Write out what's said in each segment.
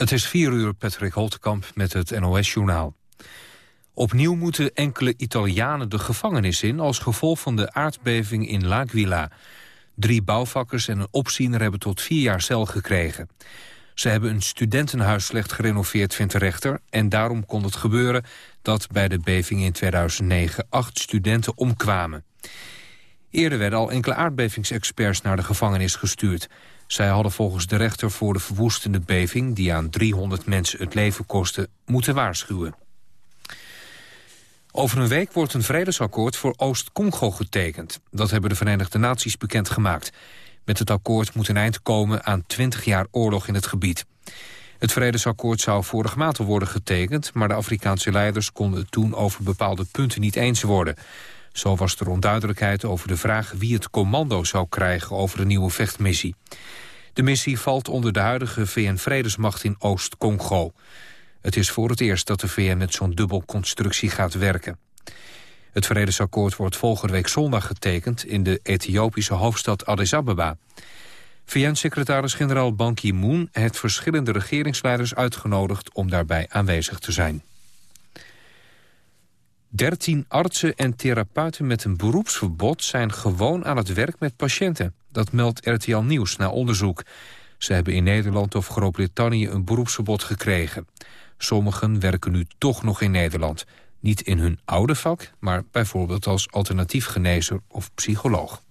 Het is vier uur, Patrick Holtkamp met het NOS-journaal. Opnieuw moeten enkele Italianen de gevangenis in... als gevolg van de aardbeving in L'Aquila. Drie bouwvakkers en een opziener hebben tot vier jaar cel gekregen. Ze hebben een studentenhuis slecht gerenoveerd, vindt de rechter... en daarom kon het gebeuren dat bij de beving in 2009 acht studenten omkwamen. Eerder werden al enkele aardbevingsexperts naar de gevangenis gestuurd. Zij hadden volgens de rechter voor de verwoestende beving... die aan 300 mensen het leven kostte, moeten waarschuwen. Over een week wordt een vredesakkoord voor Oost-Congo getekend. Dat hebben de Verenigde Naties bekendgemaakt. Met het akkoord moet een eind komen aan 20 jaar oorlog in het gebied. Het vredesakkoord zou vorige maand worden getekend... maar de Afrikaanse leiders konden het toen over bepaalde punten niet eens worden. Zo was er onduidelijkheid over de vraag wie het commando zou krijgen over de nieuwe vechtmissie. De missie valt onder de huidige VN-vredesmacht in Oost-Congo. Het is voor het eerst dat de VN met zo'n dubbelconstructie gaat werken. Het vredesakkoord wordt volgende week zondag getekend... in de Ethiopische hoofdstad Addis Ababa. VN-secretaris-generaal Ban Ki-moon heeft verschillende regeringsleiders uitgenodigd... om daarbij aanwezig te zijn. 13 artsen en therapeuten met een beroepsverbod zijn gewoon aan het werk met patiënten. Dat meldt RTL Nieuws na onderzoek. Ze hebben in Nederland of Groot-Brittannië een beroepsverbod gekregen. Sommigen werken nu toch nog in Nederland. Niet in hun oude vak, maar bijvoorbeeld als alternatief genezer of psycholoog.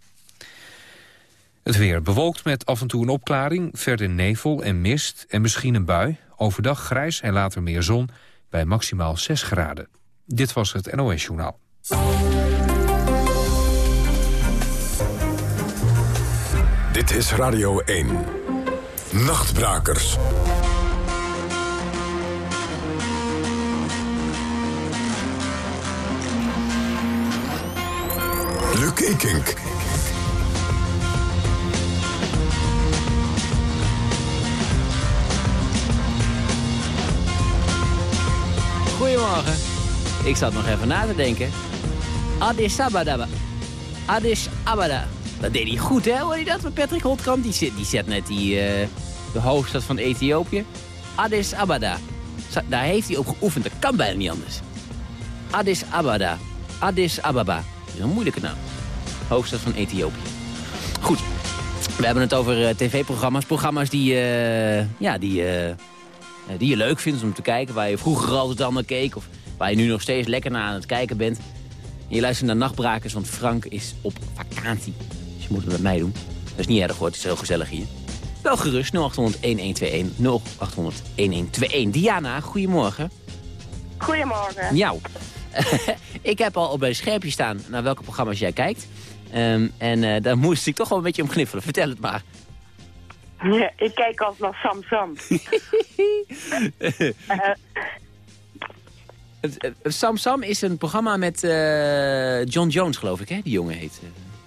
Het weer bewolkt met af en toe een opklaring, verder nevel en mist en misschien een bui. Overdag grijs en later meer zon bij maximaal 6 graden. Dit was het NOS Journaal. Dit is Radio 1. Nachtbrakers. Luc Ikink. Goedemorgen. Ik zat nog even na te denken. Addis Ababa. Addis Abada. Dat deed hij goed, hè? Hoor je dat met Patrick Holtkamp? Die, zet, die zet net die, uh, de hoofdstad van Ethiopië. Addis Abada. Daar heeft hij op geoefend. Dat kan bijna niet anders. Addis Abada. Addis Ababa. Dat is een moeilijke naam. Hoofdstad van Ethiopië. Goed. We hebben het over uh, tv-programma's. Programma's die, uh, ja, die, die je leuk vindt om te kijken. Waar je vroeger altijd allemaal keek. Of waar je nu nog steeds lekker naar aan het kijken bent. En je luistert naar Nachtbrakers, want Frank is op vakantie. Dus je moet het met mij doen. Dat is niet erg hoor, het is heel gezellig hier. Wel gerust, 0800-1121, 0800-1121. Diana, goedemorgen. Goedemorgen. Ja. ik heb al op een scherpje staan naar welke programma's jij kijkt. Um, en uh, daar moest ik toch wel een beetje om gniffelen. Vertel het maar. Ja, ik kijk altijd naar Sam Sam. uh, Sam Sam is een programma met uh, John Jones, geloof ik, hè? Die jongen heet.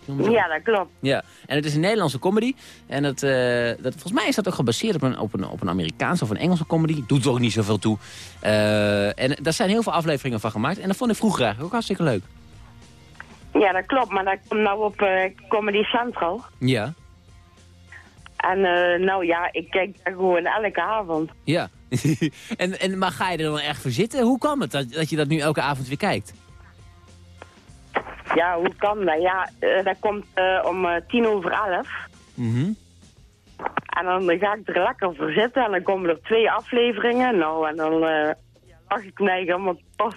Uh, ja, dat klopt. Ja, en het is een Nederlandse comedy. En dat, uh, dat, volgens mij is dat ook gebaseerd op een, op, een, op een Amerikaanse of een Engelse comedy. Doet er ook niet zoveel toe. en daar zijn heel veel afleveringen van gemaakt. En dat vond ik vroeger eigenlijk ook hartstikke leuk. Ja, dat klopt. Maar dat komt nou op Comedy Central. Ja. En nou ja, ik kijk daar gewoon elke avond. Ja. en, en, maar ga je er dan echt voor zitten? Hoe kan het dat, dat je dat nu elke avond weer kijkt? Ja, hoe kan dat? Ja, uh, dat komt uh, om uh, tien over elf. Mm -hmm. En dan ga ik er lekker voor zitten en dan komen er twee afleveringen. Nou, en dan lach ik helemaal kapot.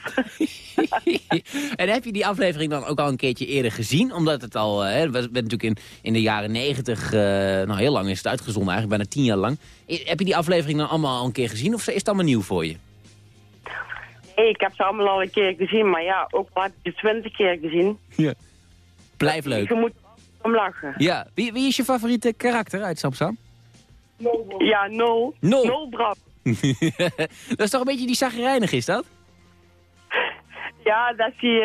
en heb je die aflevering dan ook al een keertje eerder gezien? Omdat het al, hè, we bent natuurlijk in, in de jaren negentig, nou heel lang is het uitgezonden eigenlijk, bijna tien jaar lang. Heb je die aflevering dan allemaal al een keer gezien of is het allemaal nieuw voor je? Nee, ik heb ze allemaal al een keer gezien, maar ja, ook je twintig keer gezien. Ja. Blijf leuk. Je moet om lachen. Ja. Wie, wie is je favoriete karakter uit Samsam? Ja, Nol. Nol. dat is toch een beetje die zagrijnig, is dat? Ja, dat is die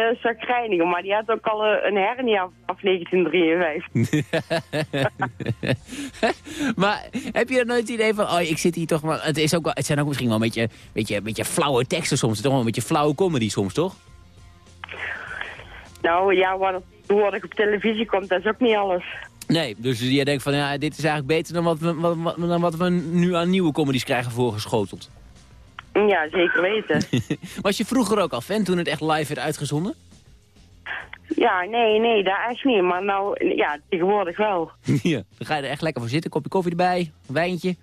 uh, maar die had ook al uh, een hernia vanaf 1953. maar heb je er nooit het idee van, oh, ik zit hier toch maar... Het, is ook wel, het zijn ook misschien wel een beetje, beetje, beetje flauwe teksten soms. Toch wel een beetje flauwe comedy soms, toch? Nou ja, wat tegenwoordig op televisie komt, dat is ook niet alles. Nee, dus jij denkt van ja, dit is eigenlijk beter dan wat we, wat, wat- dan wat we nu aan nieuwe comedies krijgen voorgeschoteld. Ja, zeker weten. Was je vroeger ook al fan toen het echt live werd uitgezonden? ja, nee, nee, daar echt niet. Maar nou, ja, tegenwoordig wel. ja. Dan ga je er echt lekker voor zitten, kopje koffie erbij, een wijntje.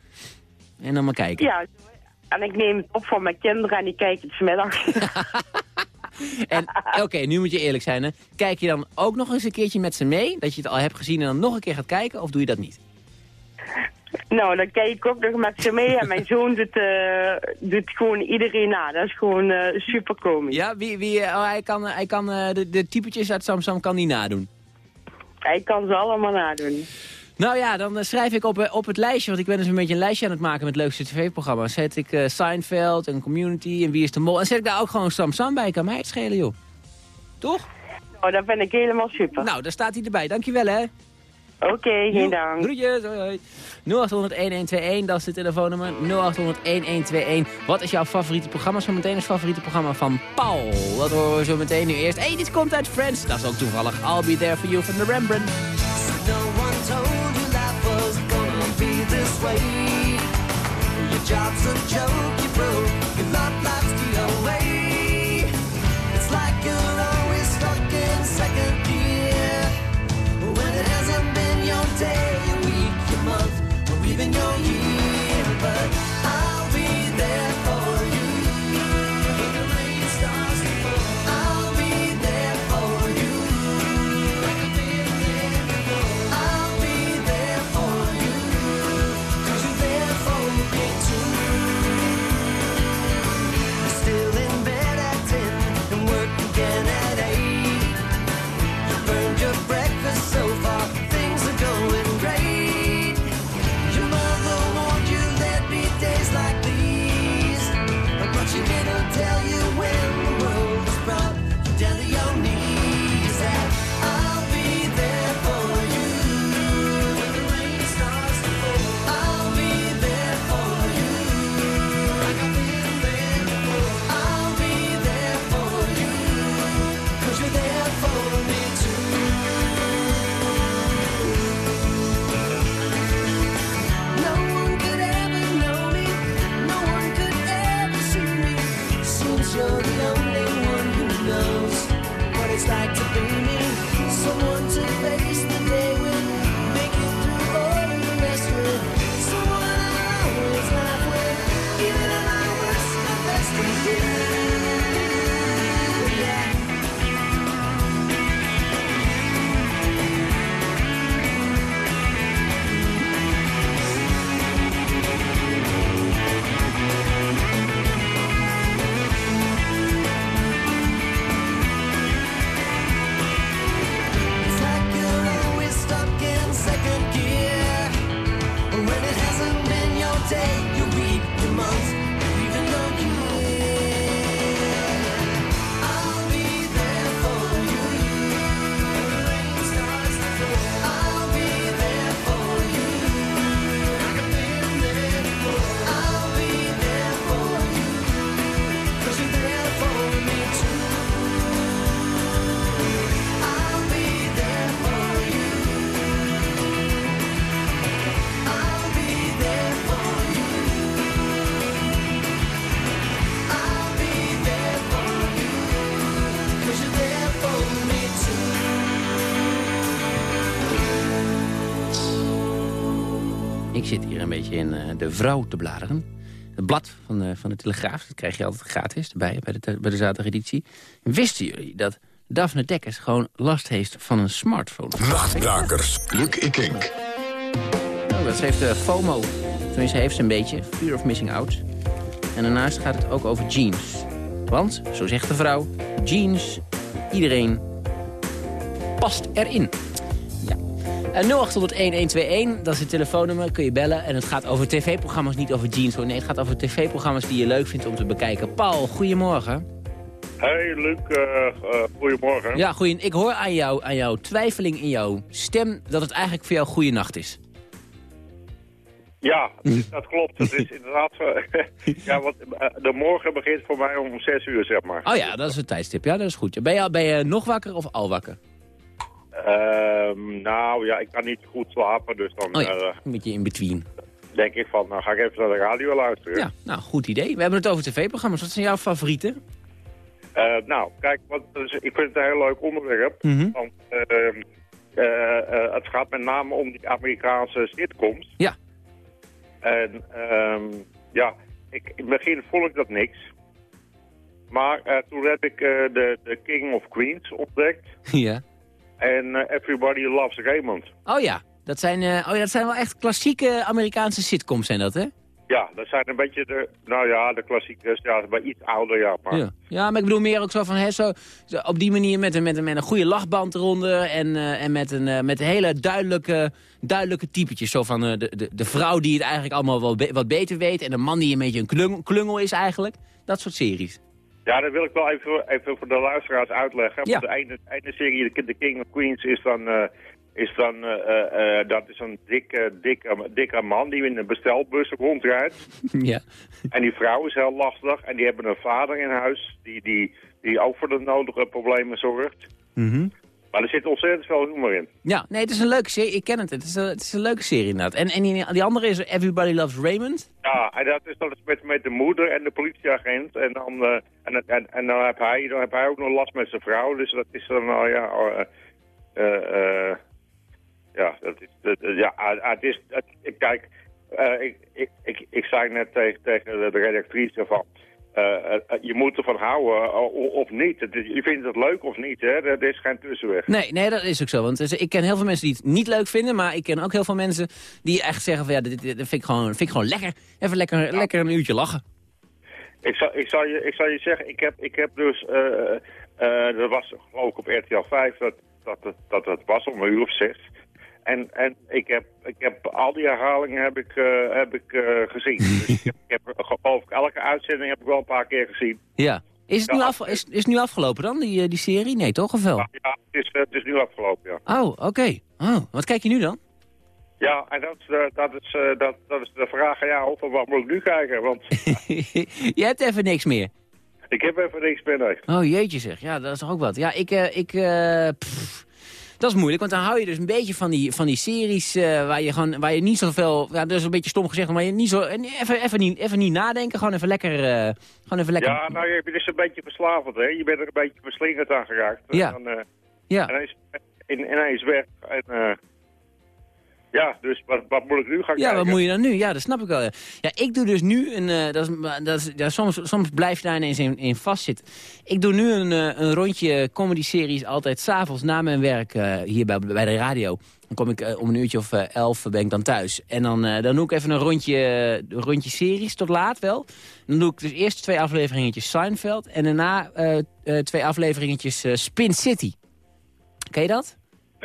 En dan maar kijken. Ja, en ik neem het op voor mijn kinderen en die kijken het vanmiddag. En oké, nu moet je eerlijk zijn hè. Kijk je dan ook nog eens een keertje met ze mee, dat je het al hebt gezien en dan nog een keer gaat kijken, of doe je dat niet? nou, dan kijk ik ook nog met ze mee. En mijn zoon doet, eh, doet gewoon iedereen na. Dat is gewoon eh, super komisch. Ja, wie, wie, oh, hij kan, hij kan eh, de, de typetjes uit Samsam kan die nadoen. Hij kan ze allemaal nadoen. Nou ja, dan eh, schrijf ik op, eh, op het lijstje, want ik ben dus een beetje een lijstje aan het maken met leukste tv-programma's. Zet ik eh, Seinfeld en Community en Wie is de Mol. En zet ik daar ook gewoon Sam Sam bij, kan mij het schelen joh. Toch? Nou, dat vind ik helemaal super. Nou, daar staat hij erbij. Dankjewel hè. Oké, geen Joe, dank. Groetjes, hoi hoi. 0800-1121, dat is de telefoonnummer. 0800-1121. Wat is jouw favoriete programma? Zometeen is het favoriete programma van Paul. Dat horen we zo meteen nu eerst. hey, dit komt uit Friends. Dat is ook toevallig. I'll be there for you van de Rembrandt. Way. Your job's a joke, you broke. De Vrouw te bladeren. Het blad van de, van de Telegraaf, dat krijg je altijd gratis erbij bij de, bij de zaterdageditie. Wisten jullie dat Daphne Dekkers gewoon last heeft van een smartphone? Nachtbrakers. Luc Ikink. Nou, dat heeft de FOMO. Tenminste, heeft ze een beetje. Fear of missing out. En daarnaast gaat het ook over jeans. Want, zo zegt de vrouw, jeans, iedereen past erin. Ja. En 0800-1121, dat is het telefoonnummer, kun je bellen. En het gaat over tv-programma's, niet over jeans. hoor. Nee, het gaat over tv-programma's die je leuk vindt om te bekijken. Paul, goedemorgen. Hey Luc, eh, eh, goedemorgen. Ja, goeie, ik hoor aan jou, aan jouw twijfeling in jouw stem dat het eigenlijk voor jou goede nacht is. Ja, dat klopt. Het is inderdaad zo. ja, want eh, de morgen begint voor mij om 6 uur, zeg maar. Oh ja, dat is het tijdstip. Ja, dat is goed. Ben je, ben je nog wakker of al wakker? Ehm, nou ja, ik kan niet goed slapen, dus dan Oh ja, eh, een beetje in between. denk ik van, nou ga ik even naar de radio luisteren. Ja, nou, goed idee. We hebben het over tv-programma's. Wat zijn jouw favorieten? Eh, nou, kijk, wat, dus ik vind het een heel leuk onderwerp. Mhm. Want ehm, eh, eh, het gaat met name om die Amerikaanse sitcoms. Ja. En ehm, ja, ik, in het begin vond ik dat niks. Maar eh, toen heb ik eh, de, de King of Queens ontdekt. ja. En eh, Everybody Loves Raymond. Oh ja, dat zijn, eh, oh ja, dat zijn wel echt klassieke Amerikaanse sitcoms zijn dat, hè? Ja, dat zijn een beetje de, nou ja, de klassiekers. Ja, maar iets ouder, ja. Maar, Ja. ja, maar ik bedoel meer ook zo van, hè, zo, op die manier met een, met een, met een goede lachband eronder en, eh, en met een, met een hele duidelijke, duidelijke typetjes. Zo van de, de, de vrouw die het eigenlijk allemaal wel be- wat beter weet en de man die een beetje een klung- klungel is eigenlijk. Dat soort series. Ja, dat wil ik wel even, even voor de luisteraars uitleggen. Ja. De ene, ene serie, de King of Queens, is dan, eh, is dan eh, eh, dat is een dikke, dikke, dikke man die in een bestelbus rondrijdt. ja. En die vrouw is heel lastig. En die hebben een vader in huis die, die, die ook voor de nodige problemen zorgt. Mhm. Maar er zit ontzettend veel humor in. Ja, nee, het is een leuke serie. Ik ken het. Het is een, het is een leuke serie inderdaad. En, en die, die andere is Everybody Loves Raymond. Ja, en dat is dan met, met de moeder en de politieagent. En dan, eh, en, en, en dan, heb hij, dan heb hij ook nog last met zijn vrouw. Dus dat is dan, nou ja... eh, eh, eh, ja, dat is, dat- ja, ah, ah, het is, het- ik- kijk, eh, ik, ik, ik, ik zei net tegen, tegen de, redactrice van, eh, eh, je moet ervan houden eh, of niet. Je vindt het leuk of niet, hè? Er is geen tussenweg. Nee, nee, dat is ook zo. Want dus, ik ken heel veel mensen die het niet leuk vinden. Maar ik ken ook heel veel mensen die echt zeggen van ja, dit, vind, ik gewoon, vind ik gewoon lekker. Even lekker, lekker een uurtje lachen. Ik zal, ik zal, je, ik zal je zeggen, ik heb, ik heb dus, eh eh dat was ik op RTL 5, dat, dat, dat, dat het was om een uur of zes. En, en ik, heb, ik heb al die herhalingen heb ik, eh, heb ik eh, gezien. Dus ik heb, ik heb geloof ik elke uitzending heb ik wel een paar keer gezien. Ja. Is het, Ja, nu, af, is, is nu afgelopen dan, die, eh, die serie? Nee, toch? Of wel? Ja, het is, eh, het is nu afgelopen, ja. Oh, oké. Oh, wat kijk je nu dan? Ja, en dat is, de, dat is, eh, dat, dat is de vraag aan jou, van wat moet ik nu kijken? Want je hebt even niks meer. ik heb even niks meer. nee. Oh, jeetje zeg. Ja, dat is toch ook wat. Ja, ik... eh, ik eh, pff, dat is moeilijk, want dan hou je dus een beetje van die, van die series eh, waar, je gewoon, waar je niet zoveel... Ja, dat is een beetje stom gezegd, maar je niet zo... en Even, even, niet, even niet nadenken, gewoon even lekker... eh, gewoon even lekker... Ja, nou, je bent dus een beetje verslavend, hè. Je bent er een beetje verslingerd aan geraakt. Ja. En, dan, eh, ja. En hij is in, ineens weg. En, ja, dus wat, wat moet ik nu gaan Ja, kijken? wat moet je dan nu? Ja, dat snap ik wel. Ja, Ja, ik doe dus nu een... eh, dat is, dat is, ja, soms, soms blijf je daar ineens in, in vastzitten. Ik doe nu een, eh, een rondje comedy-series altijd s'avonds na mijn werk eh, hier bij, bij de radio. Dan kom ik om een uurtje of elf ben ik dan thuis. En dan, dan doe ik even een rondje, een rondje series, tot laat wel. Dan doe ik dus eerst twee afleveringetjes Seinfeld... en daarna twee afleveringetjes Spin City. Ken je dat?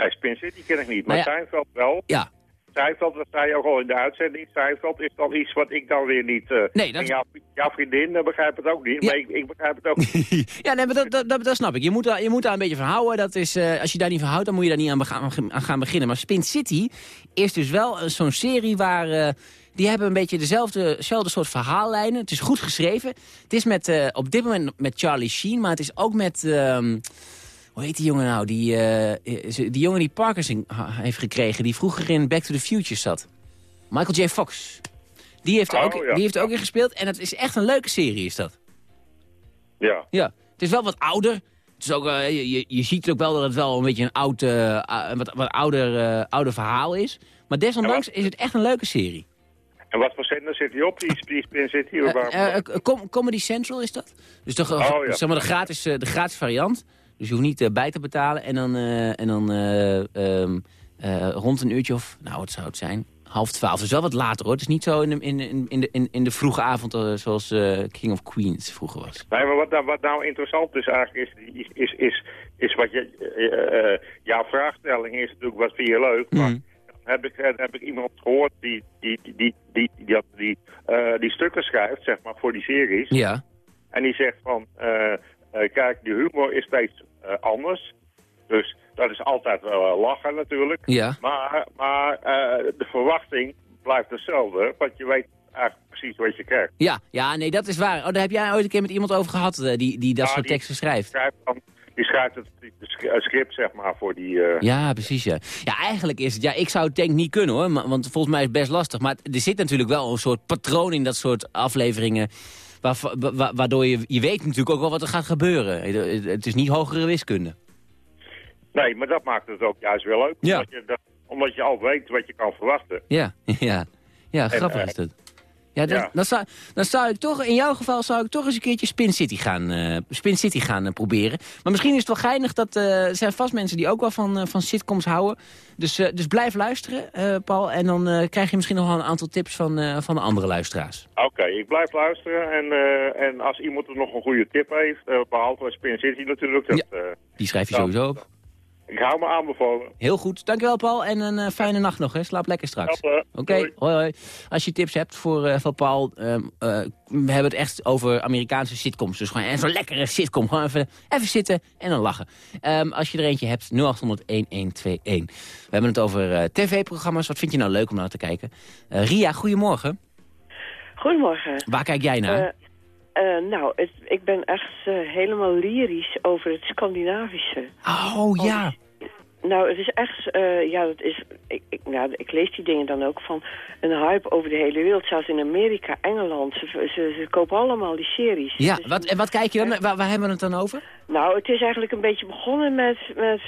Nee, Spin City ken ik niet, maar Nou ja. Seinfeld wel. Ja. Seinfeld, dat zei je ook al in de uitzending. Seinfeld is dan iets wat ik dan weer niet... eh Nee, dat- jouw, jouw vriendin eh, begrijpt het ook niet, Ja. maar ik, ik begrijp het ook niet. ja, nee, maar dat, dat, dat, dat snap ik. Je moet, daar, je moet daar een beetje van houden. Dat is, eh, als je daar niet van houdt, dan moet je daar niet aan, gaan beginnen. Maar Spin City is dus wel zo'n serie waar... die hebben een beetje dezelfde, dezelfde soort verhaallijnen. Het is goed geschreven. Het is met, op dit moment met Charlie Sheen, maar het is ook met... ehm, hoe heet die jongen nou? Die, eh, die jongen die Parkinson heeft gekregen, die vroeger in Back to the Future zat. Michael J. Fox. Die heeft, er Oh, ook, ja. die heeft er ook in gespeeld. En het is echt een leuke serie, is dat. Ja. Ja, het is wel wat ouder. Het is ook, eh, je, je, ziet ook wel dat het wel een beetje een oud, eh, wat, wat ouder, ouder verhaal is. Maar desondanks is het echt een leuke serie. En wat voor zender zit hij op, die, die Spin City? Com- Comedy Central is dat. Dus de, Oh, ja. zeg maar de, gratis, de gratis variant. Dus je hoeft niet eh, bij te betalen. En dan, eh, en dan eh, ehm, eh, rond een uurtje of, nou wat zou het zijn? Half twaalf. Dus wel wat later hoor. Het is niet zo in de, in, in, in de, in, de vroege avond zoals King of Queens vroeger was. Nee, maar wat nou, wat nou interessant is eigenlijk, is, is, is, is, is wat je... jouw vraagstelling is natuurlijk, wat vind je leuk? Maar Mhm. dan heb ik, dan heb ik iemand gehoord die die, die, die, die, die, die, die, stukken schrijft, zeg maar, voor die series. Ja. En die zegt van, kijk, de humor is steeds eh, anders. Dus dat is altijd wel eh, lachen natuurlijk. Ja. Maar, maar eh, de verwachting blijft hetzelfde, want je weet eigenlijk precies wat je krijgt. Ja, ja, nee, dat is waar. Oh, daar heb jij ooit een keer met iemand over gehad, eh, die, die dat Ja, soort die- teksten schrijft. schrijft dan, die schrijft het, script, zeg maar, voor die... eh, Ja, precies, ja. Ja, eigenlijk is het... Ja, ik zou het denk niet kunnen, hoor. maar- Want volgens mij is het best lastig. Maar er zit natuurlijk wel een soort patroon in dat soort afleveringen... Waar, wa- waardoor je... Je weet natuurlijk ook wel wat er gaat gebeuren. Het is niet hogere wiskunde. Nee, maar dat maakt het ook juist wel leuk. Ja. Omdat, je, dat, omdat je al weet wat je kan verwachten. Ja, ja. Ja, grappig eh, is dat. Ja, dan, ja. Dan, zou, dan zou ik toch, in jouw geval zou ik toch eens een keertje Spin City gaan, eh, Spin City gaan eh, proberen. Maar misschien is het wel geinig dat eh, er zijn vast mensen die ook wel van, van sitcoms houden. Dus, dus blijf luisteren, Paul. En dan krijg je misschien nog wel een aantal tips van, van de andere luisteraars. Oké, ik blijf luisteren. En, en als iemand er nog een goede tip heeft, eh, behalve Spin City natuurlijk, dat, eh, Die schrijf je Ja. sowieso op. ik hou me aanbevolen. Heel goed. Dankjewel, Paul. En een eh, fijne nacht nog. Hè. Slaap lekker straks. Oké, hoi hoi. Als je tips hebt voor, eh, voor Paul, ehm, eh, we hebben het echt over Amerikaanse sitcoms. Dus gewoon even een lekkere sitcom. Gewoon even, even zitten en dan lachen. Ehm, als je er eentje hebt, 0800-1121. We hebben het over eh, tv-programma's. Wat vind je nou leuk om naar te kijken? Eh, Ria, goedemorgen. Goedemorgen. Waar kijk jij naar? Eh, nou, het, ik ben echt eh, helemaal lyrisch over het Scandinavische. oh ja. Nou, het is echt, eh, ja, dat is, ik, ik, nou, ik lees die dingen dan ook van een hype over de hele wereld. Zelfs in Amerika, Engeland, ze, ze, ze kopen allemaal die series. Ja, Dus- wat, en wat kijk je dan? Waar, waar hebben we het dan over? Nou, het is eigenlijk een beetje begonnen met, met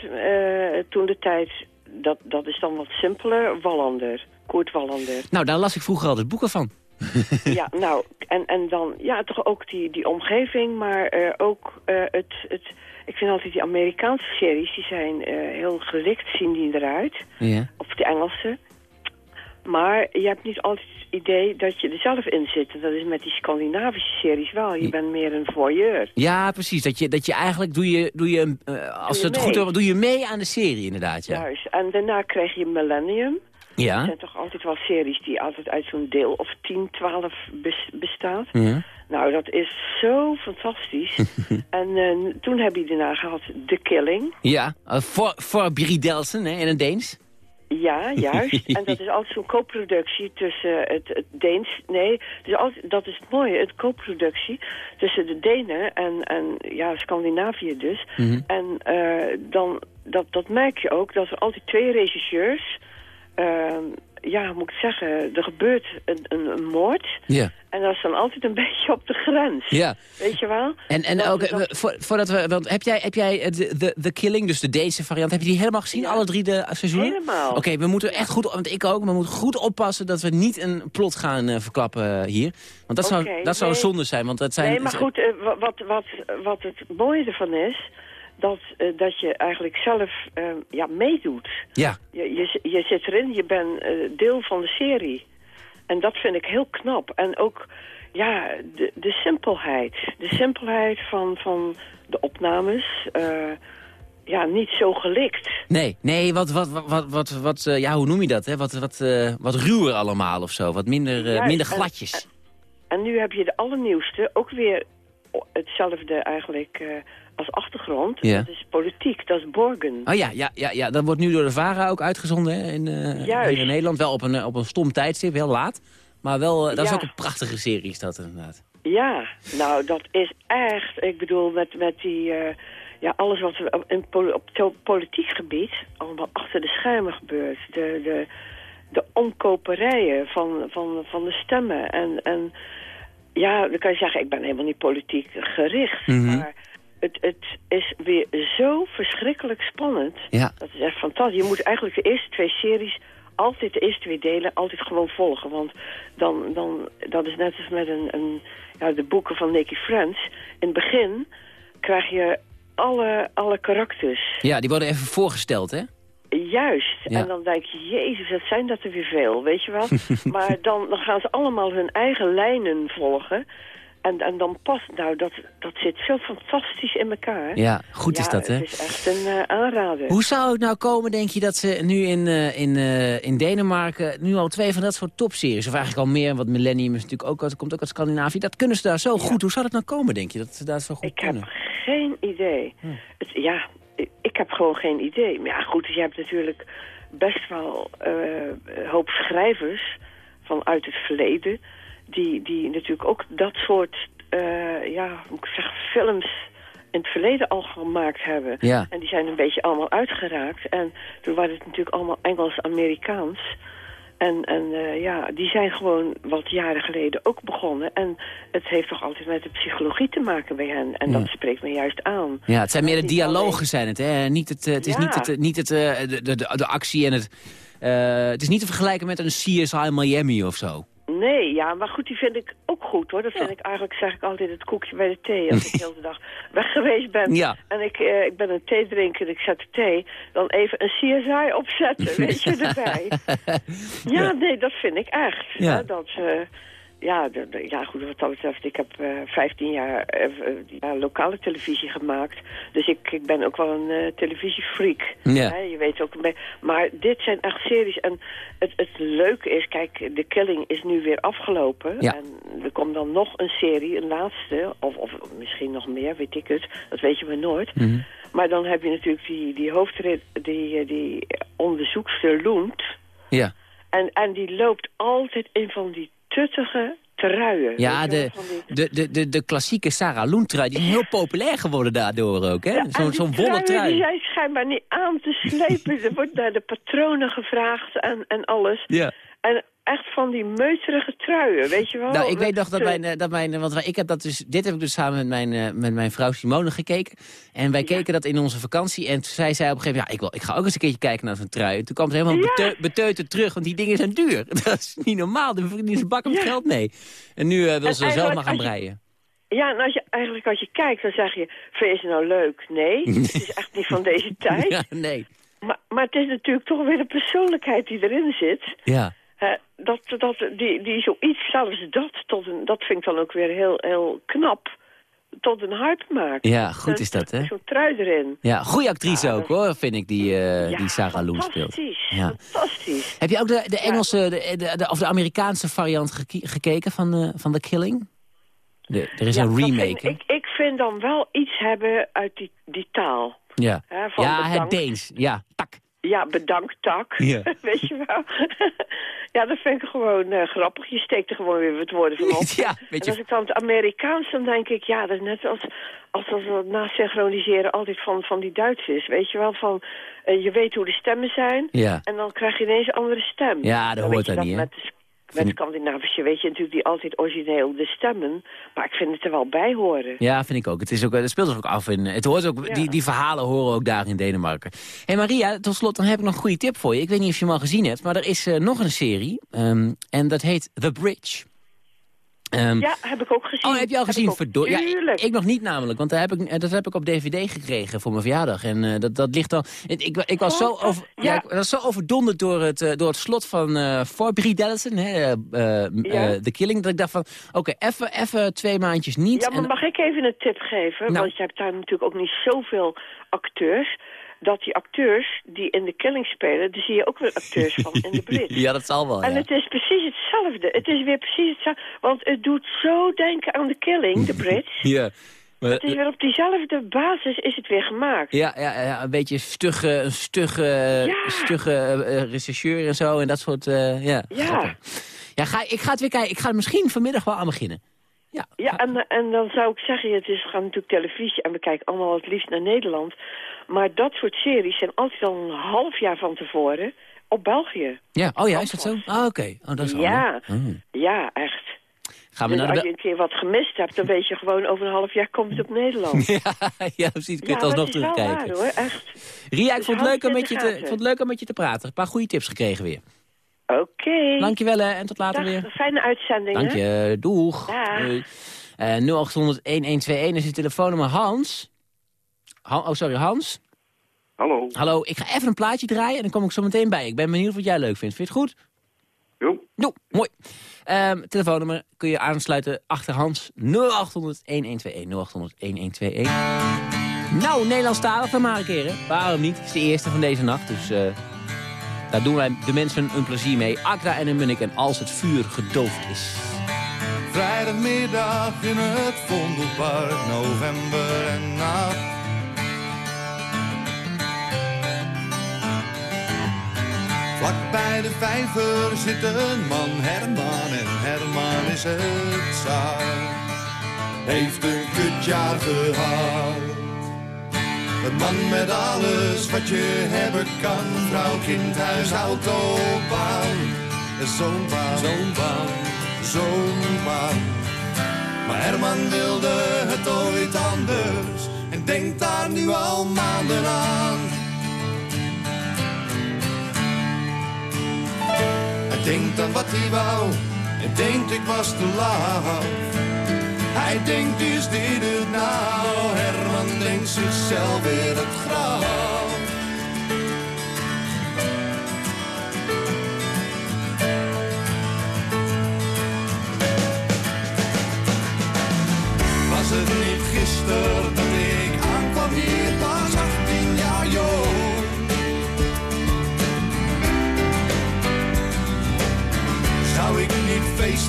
toen de tijd, dat, dat is dan wat simpeler, Wallander, Koert Wallander. Nou, daar las ik vroeger altijd boeken van. Ja, nou, en, en dan, ja, toch ook die, die omgeving, maar eh, ook eh, het, het, ik vind altijd die Amerikaanse series, die zijn eh, heel gelikt, zien die eruit. Ja. Of de Engelse. Maar je hebt niet altijd het idee dat je er zelf in zit. En dat is met die Scandinavische series wel. Je bent meer een voyeur. Ja, precies. Dat je, dat je eigenlijk doe je, doe je als je het mee. goed is, doe je mee aan de serie inderdaad. Ja. Juist. En daarna krijg je Millennium. Er Ja. zijn toch altijd wel series die altijd uit zo'n deel of 10, 12 bes- bestaat. ja. Nou, dat is zo fantastisch. en eh, toen heb je daarna gehad The Killing. Ja, eh, voor, voor Biridelsen hè, in het Deens. Ja, juist. en dat is altijd zo'n co-productie tussen het, het Deens... Nee, dus altijd, dat is het mooie, het co-productie tussen de Denen en, en ja, Scandinavië dus. En eh, dan, dat, dat merk je ook, dat er altijd twee regisseurs... eh, ja, moet ik zeggen, er gebeurt een, een, een moord... Ja. En dat is dan altijd een beetje op de grens. Ja. Weet je wel? En, en Dat- ook, dat- voor, voordat we, want heb jij, heb jij eh, de, de, de Killing, dus de Deense variant, heb je die helemaal gezien, Ja. alle drie de seizoenen? Helemaal. Oké, we moeten echt goed, want ik ook, we moeten goed oppassen dat we niet een plot gaan eh, verklappen hier. Want dat zou, dat zou nee. zonde zijn, want dat zijn... Nee, maar goed, eh, wa- wat, wat, wat het mooie ervan is... dat, eh, dat je eigenlijk zelf eh, ja, meedoet. Ja, Je, je, je zit erin, je bent eh, deel van de serie. En dat vind ik heel knap. En ook ja, de, de simpelheid. De simpelheid van, van de opnames. eh, ja, niet zo gelikt. nee, nee, wat, wat, wat, wat, wat, ja, hoe noem je dat, hè? Wat, wat, wat ruwer allemaal of zo, wat minder, Juist, minder en- gladjes. En nu heb je de allernieuwste, ook weer hetzelfde eigenlijk als achtergrond. Ja. Dat is politiek, dat is Borgen. Oh ja, ja, ja, ja, dat wordt nu door de VARA ook uitgezonden hè, in, eh, Juist. in Nederland. Wel op een, eh, op een stom tijdstip, heel laat. Maar wel, eh, dat is ook een prachtige serie is dat inderdaad. Ja, nou dat is echt, ik bedoel met, met die, ja alles wat op- in, op to- politiek gebied allemaal achter de schermen gebeurt. De, de, de omkoperijen van, van, van de stemmen en, en ja, dan kan je zeggen ik ben helemaal niet politiek gericht, Mhm. maar het, het is weer zo verschrikkelijk spannend. Ja, Dat is echt fantastisch. Je moet eigenlijk de eerste twee series, altijd de eerste twee delen, altijd gewoon volgen. Want dan, dan dat is net als met een, een, ja, de boeken van Nicky Friends. In het begin krijg je alle, alle karakters. ja, die worden even voorgesteld, hè? Juist. Ja. En dan denk je, jezus, dat zijn dat er weer veel, weet je wel. maar dan, dan gaan ze allemaal hun eigen lijnen volgen. En, en dan past, nou, dat, dat zit zo fantastisch in elkaar. Ja, goed is Ja, dat, hè? het is echt een eh, aanrader. Hoe zou het nou komen, denk je, dat ze nu in, eh, in, eh, in Denemarken... nu al twee van dat soort topseries, of eigenlijk al meer... want Millennium is natuurlijk ook, uit- komt ook uit Scandinavië... dat kunnen ze daar zo goed. Hoe zou dat nou komen, denk je, dat ze daar zo goed Ik heb kunnen? geen idee. Het, ja, ik, ik heb gewoon geen idee. Maar ja, goed, je hebt natuurlijk best wel een hoop schrijvers vanuit het verleden... die, die natuurlijk ook dat soort, eh, ja, hoe ik zeggen, films in het verleden al gemaakt hebben. Ja. En die zijn een beetje allemaal uitgeraakt. En toen waren het natuurlijk allemaal Engels-Amerikaans. En, en eh, ja, die zijn gewoon wat jaren geleden ook begonnen. En het heeft toch altijd met de psychologie te maken bij hen. En Ja. dat spreekt me juist aan. Ja, het zijn meer de dialogen zijn het, hè? Niet het, eh, het is Ja. niet, het, niet het, de, de, de, actie en het... het is niet te vergelijken met een CSI Miami of zo. Nee, ja, maar goed, die vind ik ook goed hoor. Dat vind ik eigenlijk, zeg ik altijd, het koekje bij de thee. Als ik de hele dag weg geweest ben Ja. en ik, eh, ik ben een thee drinken en ik zet de thee, dan even een CSI opzetten, weet je, erbij. Ja, nee, dat vind ik echt. Ja. Hè, dat, eh, ja, de- de- ja, goed, wat dat betreft, ik heb eh 15 jaar eh, eh, ja, lokale televisie gemaakt. Dus ik, ik ben ook wel een eh, televisiefreak. Ja. Hè, je weet ook. Maar dit zijn echt series. En het, het leuke is, kijk, The Killing is nu weer afgelopen. Ja. En er komt dan nog een serie, een laatste. Of, of misschien nog meer, weet ik het. Dat weet je maar nooit. Mhm. Maar dan heb je natuurlijk die, die hoofdred, die, die onderzoekster Loent. Ja. En, en die loopt altijd in van die tuttige truien. Ja, de, de, de, de, de klassieke Sarah Loentrui, die is heel populair geworden daardoor ook, hè? Zo'n zo'n wollen truien, Die trui. zijn schijnbaar niet aan te slepen. er wordt naar de patronen gevraagd en, en alles. Ja. En echt van die meuterige truien, weet je wel. Nou, ik weet nog dat mijn, eh, dat mijn want wij- ik heb dat dus, dit heb ik dus samen met mijn, eh, met mijn vrouw Simone gekeken. En wij keken dat in onze vakantie. En toen zei zij op een gegeven moment, ja, ik, wil, ik ga ook eens een keertje kijken naar zo'n trui. En toen kwam ze helemaal Ja. beteuterd terug, want die dingen zijn duur. Dat is niet normaal, verdient ze bakken Ja. geld mee. En nu eh, wil En ze zelf maar gaan breien. Ja, en als je, eigenlijk als je kijkt, dan zeg je... Vind je ze nou leuk? Nee, het is echt niet van deze tijd. Ja, nee. Maar, maar het is natuurlijk toch weer de persoonlijkheid die erin zit. Ja. Hè, dat, dat, die, die zoiets, zelfs dat, tot een, dat vind ik dan ook weer heel, heel knap, tot een hype maakt. Ja, goed is dat, hè? Zo'n trui erin. Ja, goede actrice Ja, ook, hoor, vind ik, die, eh, Ja, die Sarah Loen speelt. Fantastisch, Ja. fantastisch. Heb je ook de, de Engelse, de, de, de- of de Amerikaanse variant gekeken van, de van The Killing? De, er is een remake, vind- ik, ik vind dan wel iets hebben uit die, die taal. Ja, Hè, van ja het. Deens. Ja, tak. Ja, bedankt, tak. Ja. Weet je wel? ja, dat vind ik gewoon eh, grappig. Je steekt er gewoon weer wat woorden van op. Ja, En weet als je. ik dan het Amerikaans, dan denk ik, ja, dat is net als, als, als we na synchroniseren altijd van, van die Duitsers. Weet je wel, van eh, je weet hoe de stemmen zijn Ja. en dan krijg je ineens een andere stem. Ja, dat Dan hoort dan niet, hè? Met, de- met Scandinavische weet je natuurlijk die altijd origineel de stemmen, maar ik vind het er wel bij horen. Ja, vind ik ook. Het, is ook, het speelt zich ook af in... Het hoort ook, Ja. die, die verhalen horen ook daar in Denemarken. Hé hey Maria, tot slot dan heb ik nog een goede tip voor je. Ik weet niet of je hem al gezien hebt, maar er is eh, nog een serie. ehm, en dat heet The Bridge. Ehm, Ja, heb ik ook gezien. Oh, heb je al gezien? Verdoor- ja, ik, ik nog niet namelijk, want daar heb ik, eh, dat heb ik op DVD gekregen voor mijn verjaardag. En eh, dat, dat ligt dan... Ik, ik, was zo, over, ja. ja. ik was zo overdonderd door het, eh, door het slot van eh Fort Dellison, hè, Ja. eh, The Killing, dat ik dacht van, oké, even even twee maandjes niet. Ja, maar en, mag ik even een tip geven? Nou. Want je hebt daar natuurlijk ook niet zoveel acteurs. Dat die acteurs die in de killing spelen, daar zie je ook weer acteurs van in de Brit. ja, dat zal wel, En ja. het is precies hetzelfde. Het is weer precies hetzelfde. Want het doet zo denken aan de killing, de Brits. Ja. Maar, Het is weer op diezelfde basis is het weer gemaakt. ja, ja, ja, een beetje stugge, een stugge, Ja. stugge rechercheur en zo en dat soort, eh, ja. Ja. Ja, ga, ik ga het weer kijken. Ik ga er misschien vanmiddag wel aan beginnen. Ja, Ja, en, en dan zou ik zeggen, het is gaan natuurlijk televisie en we kijken allemaal het liefst naar Nederland. Maar dat soort series zijn altijd al een half jaar van tevoren op België. ja. Oh ja, is dat zo? Ah, oké. Oh, dat is Ja, handig. Mm. ja, echt. Gaan we Dus naar als de... je een keer wat gemist hebt, dan weet je gewoon over een half jaar komt het op Nederland. Ja, ja, precies. Ik ja, het alsnog dat is wel waar terugkijken. hoor, echt. Ria, ik Dus vond het, leuk om met je te, de vond het leuk om met je te praten. Een paar goede tips gekregen weer. Oké. Dankjewel hè, en tot later Dag, weer. fijne uitzending. Dank hè? je, doeg. Dag. Doei. Eh 0800-1121 is het telefoonnummer Hans. Han- oh, sorry, Hans. Hallo. Hallo, ik ga even een plaatje draaien en dan kom ik zo meteen bij. Ik ben benieuwd wat jij leuk vindt. Vind je het goed? Jo. Doe, mooi. Ehm, telefoonnummer kun je aansluiten achter Hans 0800-1121. 0800-1121. Nou, Nederlandstalig dan maar een keer, hè? Waarom niet? Het is de eerste van deze nacht, dus eh, daar doen wij de mensen een plezier mee. Akda en de Munnik en als het vuur gedoofd is. Vrijdagmiddag in het Vondelpark, november en nacht. Vlak bij de vijver zit een man, Herman, en Herman is het zaar. Heeft een kutjaar gehad. Een man met alles wat je hebben kan. Vrouw, kind, huis, auto, baan. Zo'n baan, zo'n baan, zo'n baan. Maar Herman wilde het ooit anders. En denkt daar nu al maanden aan. Denkt aan wat hij wou. En denkt ik was te laat. Hij denkt, is dit het nou? Herman denkt zichzelf weer het graf. Was het niet gisteren dat ik aankwam hier,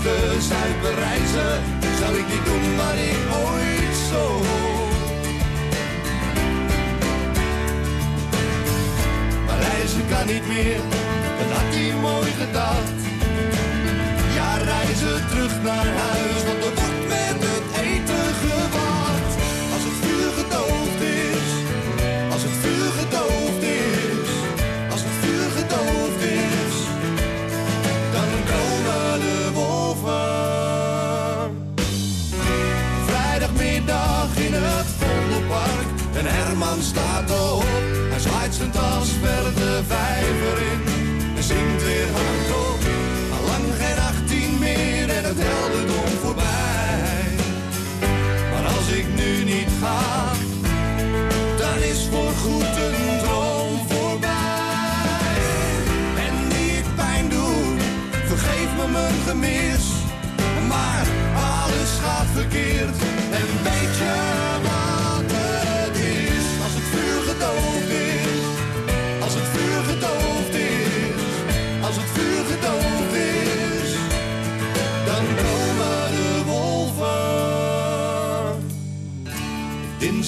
feesten, zuipen, reizen? Zou ik niet doen wat ik ooit zo? Maar reizen kan niet meer, dat had hij mooi gedacht. Ja, reizen terug naar huis,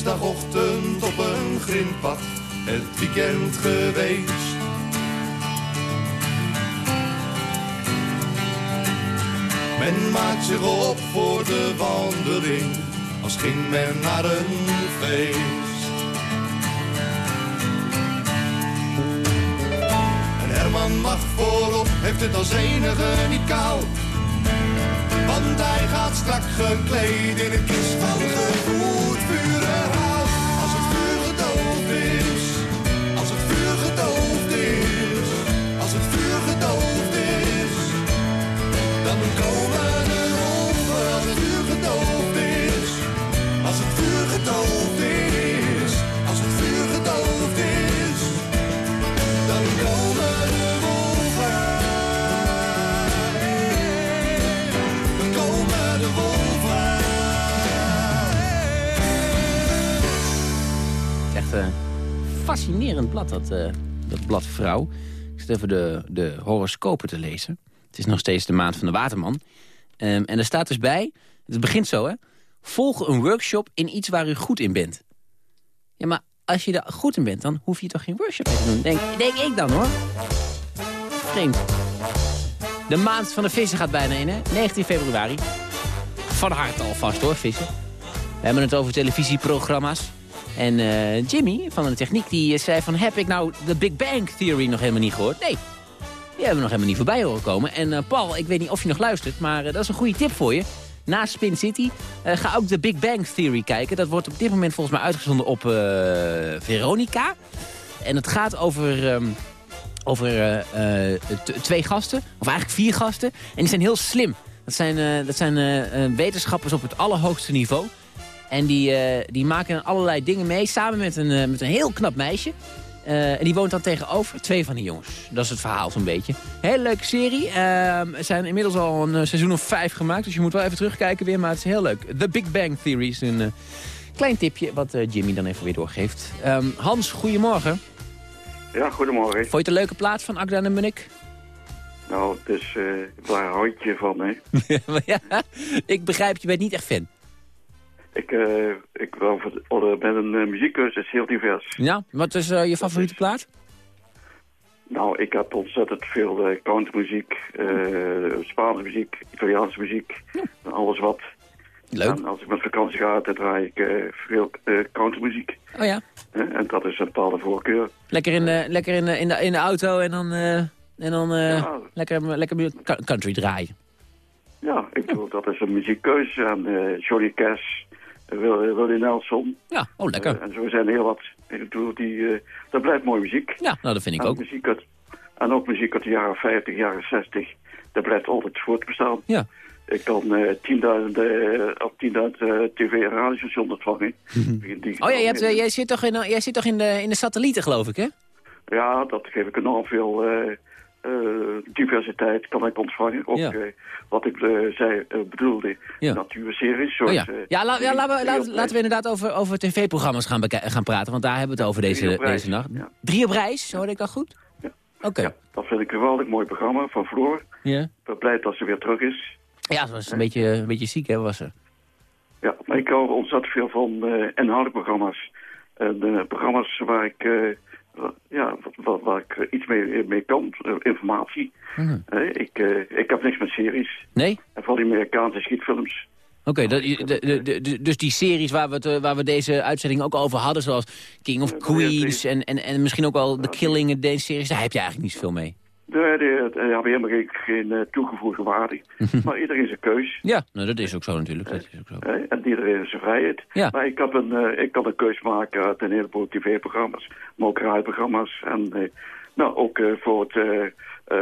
Op een grindpad, het weekend geweest. Men maakt zich op voor de wandeling, als ging men naar een feest. En Herman mag voorop, heeft het als enige niet koud. Want hij gaat strak gekleed in een kist van gevoerd een fascinerend blad, dat, eh, dat blad Vrouw. Ik zit even de, de horoscopen te lezen. Het is nog steeds de maand van de waterman. Ehm, en er staat dus bij, het begint zo hè... Volg een workshop in iets waar u goed in bent. Ja, maar als je er goed in bent, dan hoef je toch geen workshop te doen? Denk, denk ik dan hoor. Vreemd. De maand van de vissen gaat bijna in, hè? 19 februari. Van harte alvast hoor, vissen. We hebben het over televisieprogramma's. En eh, Jimmy van de techniek die eh, zei van... heb ik nou de Big Bang Theory nog helemaal niet gehoord? Nee, die hebben we nog helemaal niet voorbij horen komen. En eh, Paul, ik weet niet of je nog luistert, maar dat is een goede tip voor je. Na Spin City, ga ook de Big Bang Theory kijken. Dat wordt op dit moment volgens mij uitgezonden op Veronica. En het gaat over... ehm, over twee gasten, of eigenlijk vier gasten. En die zijn heel slim. Dat zijn, dat zijn wetenschappers op het allerhoogste niveau. En die, eh, die maken allerlei dingen mee, samen met een, eh, met een heel knap meisje. Eh, en die woont dan tegenover twee van die jongens. Dat is het verhaal zo'n beetje. Hele leuke serie. Ehm, er zijn inmiddels al een seizoen of vijf gemaakt. Dus je moet wel even terugkijken weer. Maar het is heel leuk. The Big Bang Theory is een klein tipje wat Jimmy dan even weer doorgeeft. Ehm, Hans, goedemorgen. Ja, goedemorgen. Vond je het een leuke plaat van Agda en Munnik? Nou, het is daar een handje van, hè. Ja, ik begrijp, je bent niet echt fan. Ik, eh ik wel voor- oh, ben een uh, muziekcursus heel divers. Ja, wat is eh, je favoriete plaat? Nou, ik heb ontzettend veel eh countrymuziek, eh Spaanse muziek, Italiaanse muziek, alles wat. Leuk. En als ik met vakantie ga, dan draai ik eh, veel eh, countrymuziek. Oh ja. en dat is een bepaalde voorkeur. Lekker in de, lekker in de, in de, in de auto en dan, eh, en dan eh, Ja. lekker, lekker country draaien. Ja, ik bedoel, dat is een muziekkeuze. En eh Johnny Cash, eh, Willie Nelson. Ja, oh lekker. Eh, en zo zijn er heel wat. Die, eh, dat blijft mooie muziek. Ja, nou dat vind ik en ook. Muziek uit, en ook muziek uit de jaren 50, jaren 60. Dat blijft altijd voortbestaan. Ja. Ik kan eh 10.000 eh, op 10.000 eh, tv- en radiostations ontvangen. Die- Oh ja, je hebt, jij zit toch, in, jij zit toch in, de, in de satellieten, geloof ik, hè? Ja, dat geef ik enorm veel diversiteit kan ik ontvangen. Ook Ja. eh, wat ik eh, zei, eh, bedoelde, Ja. natuurseries. Oh Zoals, ja, eh, ja, la- ja laten, we, Drie op laten, laten we inderdaad over, over tv-programma's gaan, gaan praten. Want daar hebben we het over deze, reis, deze nacht. Drie op reis, hoorde ik dat goed? Ja. Oké. Ja, dat vind ik een geweldig mooi programma van Floor. Ja. Ik ben blij dat ze weer terug is. Ja, ze was een beetje, een beetje ziek, hè, was ze. Ja, maar ik hou ontzettend veel van eh inhoudelijke programma's. En eh, programma's waar ik, eh, ja, wat, wat, waar ik eh, iets mee, mee kan, eh, informatie. Mhm. Eh, ik, eh, ik heb niks met series. Nee? En vooral die Amerikaanse schietfilms. Oké, dus die series waar we, het, eh, waar we deze uitzending ook over hadden... zoals King of Queens en, en, en misschien ook wel The Killing, deze series... daar heb je eigenlijk niet zoveel mee. Nee, die, die hebben helemaal geen, geen eh, toegevoegde waarde. maar iedereen zijn keus. Ja, nou, dat is ook zo natuurlijk. Dat is ook zo. eh, en iedereen zijn vrijheid. Ja. Maar ik, heb een, eh, ik kan een keus maken uit een heleboel tv-programma's. Maar ook radioprogramma's. En eh, nou, ook eh, voor het eh eh,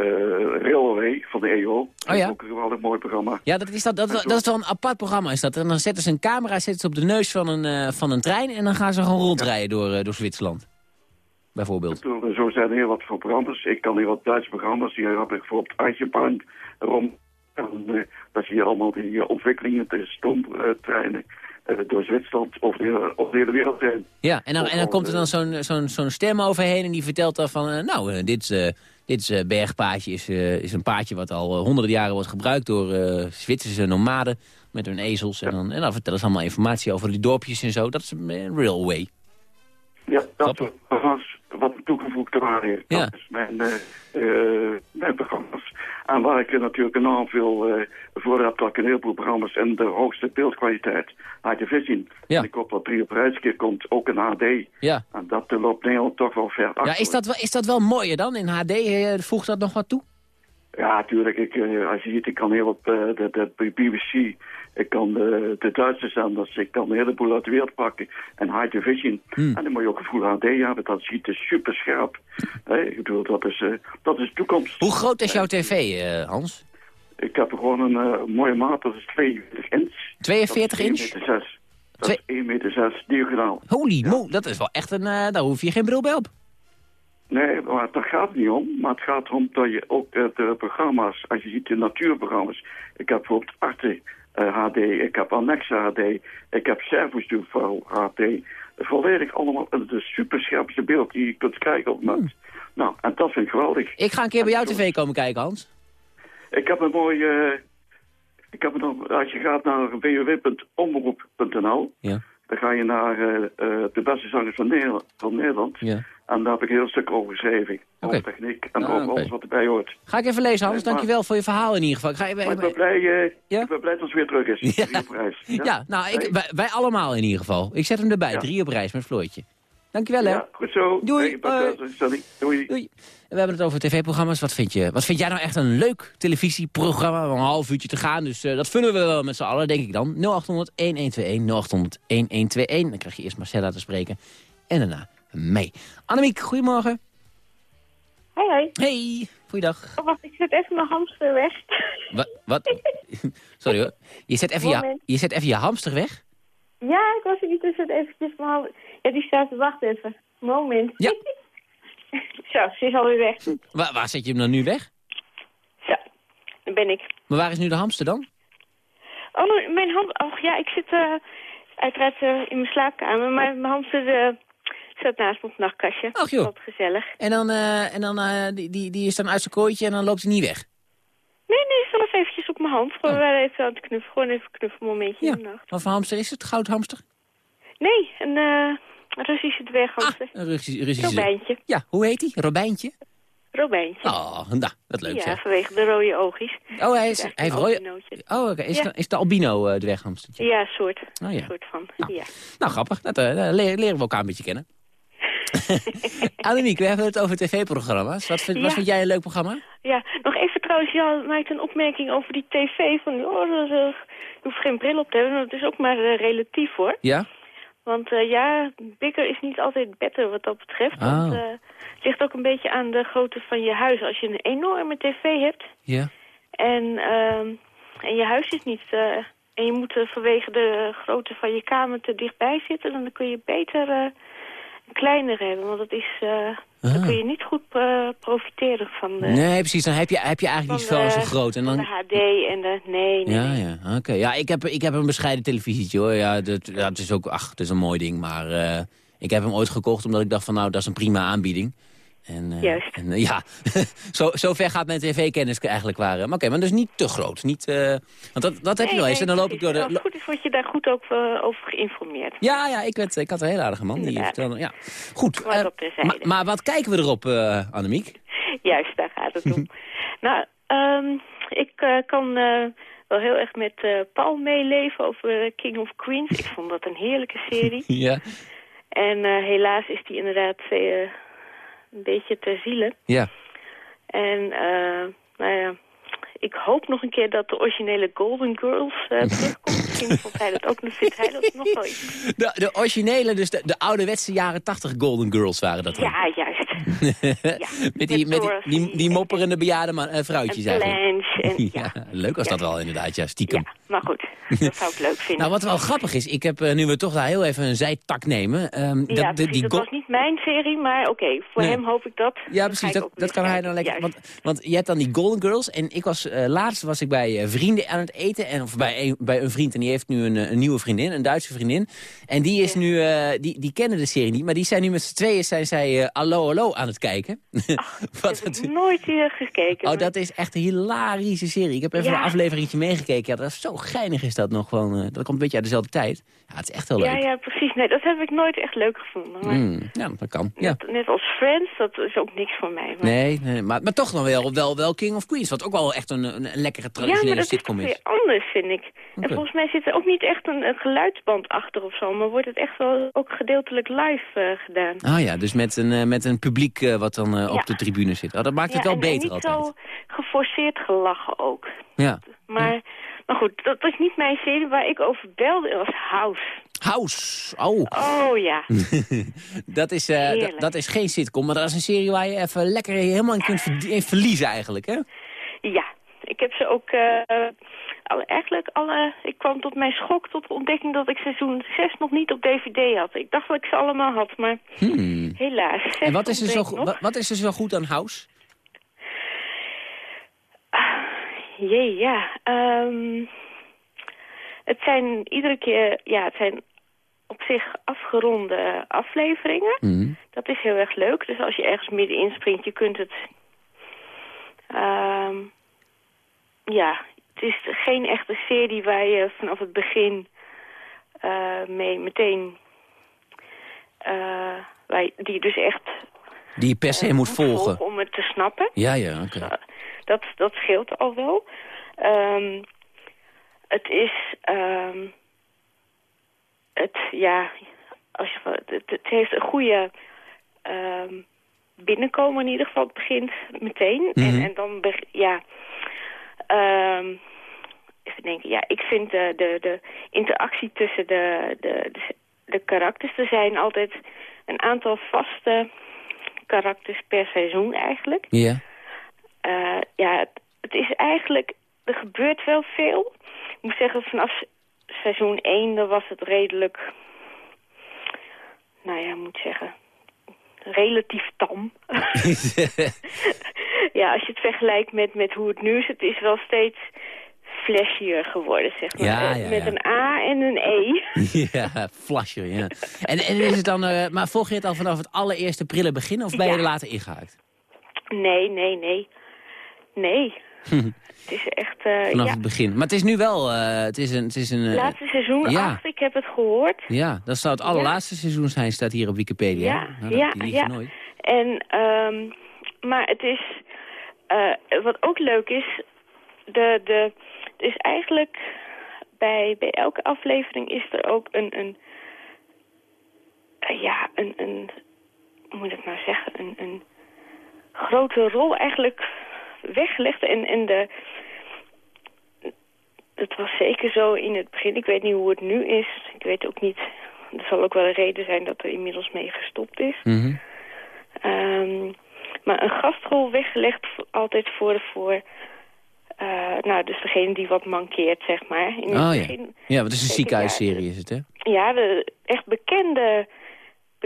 Railway van de EO. Dat is ja? ook een geweldig mooi programma. Ja, dat is, dat, dat, dat is wel een apart programma. Is dat. En dan zetten ze een camera zetten ze op de neus van een, eh, van een trein... en dan gaan ze gewoon rondrijden door, eh, door Zwitserland. Bijvoorbeeld. Zo zijn er heel wat voor programma's. Ik kan heel wat Duitse programma's. Die heb ik bijvoorbeeld Eisenbahn rond. En, eh, dat je allemaal die eh, ontwikkelingen, de stoomtreinen eh, door Zwitserland of de, of de hele wereld heen. Ja, en dan, en dan komt er dan zo'n zo'n zo'n stem overheen en die vertelt dan van... eh, nou, eh, dit, eh, dit eh, bergpaadje is, eh, is een paadje wat al eh, honderden jaren wordt gebruikt... door eh, Zwitserse nomaden met hun ezels. En, dan, en dan vertellen ze allemaal informatie over die dorpjes en zo. Dat is een eh, railway. Ja, dat Grappig. Wat toegevoegde waarde heeft. Ja. Dat is mijn, eh, eh, mijn programma's. En waar ik natuurlijk enorm veel eh, voor heb, dat ik een heleboel programma's en de hoogste beeldkwaliteit high division. Ja. En ik hoop dat drie op reis keer komt, ook in HD. Ja. En dat loopt Nederland toch wel ver achter. Ja, is dat, wel, is dat wel mooier dan in HD? voegt dat nog wat toe? Ja, tuurlijk. Ik, eh, als je ziet, ik kan heel op de, de BBC, ik kan de, de Duitse zenders, ik kan een heleboel uit de wereld pakken. En high division. Hmm. En dan moet je ook een full HD hebben, dat ziet er super scherp. ik bedoel, dat is, eh, dat is de toekomst. Hoe groot is jouw tv, eh, Hans? Ik heb gewoon een eh, mooie maat, dat is 42 inch. 42 dat is inch? 1 meter 6. Dat is 1 meter 6 diagonaal. Holy mo, dat is wel echt een... eh, daar hoef je geen bril bij op. Nee, maar daar gaat het niet om. Maar het gaat erom dat je ook eh, de programma's, als je ziet de natuurprogramma's. Ik heb bijvoorbeeld Arte eh, HD, ik heb Annexa HD, ik heb Servus Duvel HD. Volledig allemaal het de super scherpste beeld die je kunt krijgen op het moment. Nou, en dat vind ik geweldig. Ik ga een keer bij jouw tv komen kijken, Hans. Ik heb een mooi... eh, ik heb een, als je gaat naar www.omroep.nl, Ja. Dan ga je naar eh, eh, de beste zangers van Nederland. Van Nederland. Ja. En daar heb ik een heel stuk over geschreven. Over techniek en Ah, over alles wat erbij hoort. Ga ik even lezen, Hans. Dankjewel voor je verhaal in ieder geval. Ik ga even, ik ben blij, eh, Ja? ik ben blij dat ze weer terug is. Ja. Drie op reis. Ja, nou, ik, wij, wij allemaal in ieder geval. Ik zet hem erbij. Ja. Drie op reis met Floortje. Dankjewel, hè. Ja, goed zo. Doei. Hey, Sally. Doei. Doei. We hebben het over tv-programma's. Wat vind, je, wat vind jij nou echt een leuk televisieprogramma? Een half uurtje te gaan, dus eh, dat vullen we wel met z'n allen, denk ik dan. 0800-1121, 0800-1121. Dan krijg je eerst Marcella te spreken. En daarna mee. Annemiek, goedemorgen. Hoi, hoi. Hey, goeiedag. Oh, wacht, ik zet even mijn hamster weg. Wat? wat? Sorry hoor. Je zet, even je, Moment. je zet even je hamster weg? ja, ik was er niet tussen eventjes mijn Ja, die staat te wachten even. Moment. Ja. Zo, ze is alweer weg. Zo, Waar, waar zet je hem dan nu weg? daar ben ik. Maar waar is nu de hamster dan? Oh, mijn ham... Oh ja, ik zit eh, uiteraard eh, in mijn slaapkamer, maar mijn hamster eh, staat naast me op het nachtkastje. Ach, joh. Wat gezellig. En dan, eh, en dan die, die, die is dan uit zijn kooitje en dan loopt hij niet weg? Nee, nee, zelf eventjes op mijn hand. Gewoon Oh. wel even aan het knuffelen. Gewoon even een knuffelmomentje Ja. in de nacht. Wat voor hamster is het? Goudhamster? Nee, een Russische dwerghamster. Een Russisch, Russische... Robijntje. Ja, hoe heet die? Robijntje? Robijntje. Oh, nou, dat leuk ja, zeg. vanwege de rode oogjes. Oh, hij, is, hij heeft een rode... Oh, oké. Is, Ja. de- is de albino dwerghamstertje? Ja, soort. Oh, ja. soort van. Nou. Ja. Nou, grappig. Dat daar leren, we elkaar een beetje kennen. Annemiek, we hebben het over tv-programma's. Wat, vind- wat Ja. vind jij een leuk programma? ja, nog even trouwens, je maakt een opmerking over die tv. Van, oh, dat, eh, je hoeft geen bril op te hebben. Dat is ook maar relatief hoor. Ja? Want eh, ja, bigger is niet altijd better wat dat betreft. Want Oh. eh, het ligt ook een beetje aan de grootte van je huis. Als je een enorme tv hebt Ja. en, ehm, en je huis is niet... eh, en je moet vanwege de grootte van je kamer te dichtbij zitten... dan kun je beter kleiner hebben. Want dat is, eh, dan Ah. kun je niet goed eh, profiteren van de, Nee, precies. Dan heb je, heb je eigenlijk niet zo, de- zo groot. En dan... de HD en de... Nee, nee, Ja, ja, oké. Ja, ik heb, ik heb een bescheiden televisietje hoor. Ja, dat, het is ook, ach, het is een mooi ding. Maar eh, ik heb hem ooit gekocht omdat ik dacht van nou, dat is een prima aanbieding. En, eh, Juist. En, eh, ja, zo, zo ver gaat mijn tv-kennis eigenlijk waren. Maar oké, maar dus niet te groot. Niet, eh, want dat, dat heb je Nee, wel eens. En dan loop ik door de... Als het goed is, word je daar goed ook, eh, over geïnformeerd. Ja, ja, ik, werd, ik had een heel aardige man. Die Inderdaad. vertelde, ja. Goed. Maar eh, wat kijken we erop, eh Annemiek? Juist, daar gaat het om. nou, ehm, ik eh, kan eh, wel heel erg met eh, Paul meeleven over eh, King of Queens. Ik vond dat een heerlijke serie. Ja. en eh, helaas is die inderdaad eh, een beetje ter ziele. Ja. En, eh, nou ja, ik hoop nog een keer dat de originele Golden Girls eh, terugkomt. Misschien vond hij dat ook, vindt hij dat nog wel iets. De, de originele, dus de, de ouderwetse jaren 80 Golden Girls waren dat dan. Ja, juist. met die, met die, die, die mopperende bejaarde man, eh, vrouwtjes En eigenlijk. En, ja. Ja, leuk was dat wel inderdaad, ja, stiekem. ja, maar goed. Dat zou ik leuk vinden. Nou, wat wel grappig is, ik heb, eh, nu we toch daar heel even een zijtak nemen... ehm, ja, dat, precies, die dat was niet mijn serie, maar oké, voor Nee. hem hoop ik dat. Ja, precies, dat, kan hij dan lekker... Want, want je hebt dan die Golden Girls en ik was, eh, laatst was ik bij eh, vrienden aan het eten... En, of bij een, bij een vriend en die heeft nu een, een nieuwe vriendin, een Duitse vriendin. En die is Ja. nu, die, die kennen de serie niet, maar die zijn nu met z'n tweeën zijn zij eh, Allo Aan het kijken. Wat heb ik het- nooit weer gekeken. Oh, maar- dat is echt een hilarische serie. Ik heb even Ja. een afleveringetje meegekeken. Ja, dat is zo geinig is dat nog gewoon. eh, dat komt een beetje uit dezelfde tijd. Ja, het is echt heel leuk. Ja, ja, precies. Nee, dat heb ik nooit echt leuk gevonden. Maar Mm, ja dat kan. Ja. net, net als Friends, dat is ook niks voor mij. Maar... Nee, nee maar, maar toch nog wel, wel, wel King of Queens. Wat ook wel echt een, een, een lekkere Ja, maar traditionele dat is sitcom toch is. weer anders, vind ik. En volgens mij zit er ook niet echt een, een geluidsband achter of zo, maar wordt het echt wel ook gedeeltelijk live eh, gedaan. Ah ja, dus met een, eh, met een publiek eh, wat dan eh, Ja. op de tribune zit. Oh, dat maakt het wel en, beter niet altijd. zo geforceerd gelachen ook. Ja. Maar, maar goed, dat is niet mijn serie waar ik over belde. Het was House. House. Oh, Oh ja. dat, is, eh, dat, dat is geen sitcom, maar dat is een serie waar je even lekker helemaal in kunt ver- in verliezen eigenlijk, hè? Ja, ik heb ze ook... alle, eigenlijk alle... Ik kwam tot mijn schok tot de ontdekking dat ik seizoen 6 nog niet op DVD had. Ik dacht dat ik ze allemaal had, maar Hmm. helaas. En wat is, er zo, nog. wat, is er zo goed aan House? Jee, ja. ehm, het zijn iedere keer... Ja, het zijn op zich afgeronde afleveringen. Hmm. Dat is heel erg leuk. Dus als je ergens middenin springt, je kunt het... ehm, ja, het is geen echte serie waar je vanaf het begin eh, mee meteen... eh, waar die je dus echt Die je per se eh, moet volgen. om het te snappen. Ja, ja, oké. Dat, dat scheelt al wel. Ehm, het is... ehm, het, ja... Als je, het, het heeft een goede ehm, binnenkomen in ieder geval. Het begint meteen. Mhm. en, en dan... Ja... ehm, even denken. Ja, ik vind de, de, de interactie tussen de, de, de, de karakters... Er zijn altijd een aantal vaste karakters per seizoen eigenlijk. Ja. Eh, ja, het, het is eigenlijk... Er gebeurt wel veel. Ik moet zeggen, vanaf se- seizoen 1 dan was het redelijk... Nou ja, ik moet zeggen... Relatief tam. ja, als je het vergelijkt met, met hoe het nu is... Het is wel steeds flashier geworden, zeg maar. Ja, Eh, ja, met ja. een A en een E. ja, flasher, ja. En, en is het dan, eh, maar volg je het al vanaf het allereerste prille begin of ben je er later ingehaakt? Nee, nee, nee. Nee. het is echt... eh, Vanaf ja, het begin. Maar het is nu wel, eh, het is een... Het is een eh, laatste seizoen ja. 8, ik heb het gehoord. ja, dat zou het allerlaatste seizoen zijn, staat hier op Wikipedia. Ja, Nou, dat ja, ja. nooit. En, ehm, maar het is... wat ook leuk is... De, de, het is eigenlijk... Bij, bij elke aflevering is er ook een... een ja, een, een... Hoe moet ik nou zeggen? Een, een grote rol eigenlijk weggelegd. En, en de... Het was zeker zo in het begin. Ik weet niet hoe het nu is. Ik weet ook niet... Er zal ook wel een reden zijn dat er inmiddels mee gestopt is. Mhm. Ehm, maar een gastrol weggelegd altijd voor, voor eh, nou, dus degene die wat mankeert, zeg maar. In het Oh ja. begin, Ja, wat is een ziekenhuisserie is het, hè? ja, de echt bekende,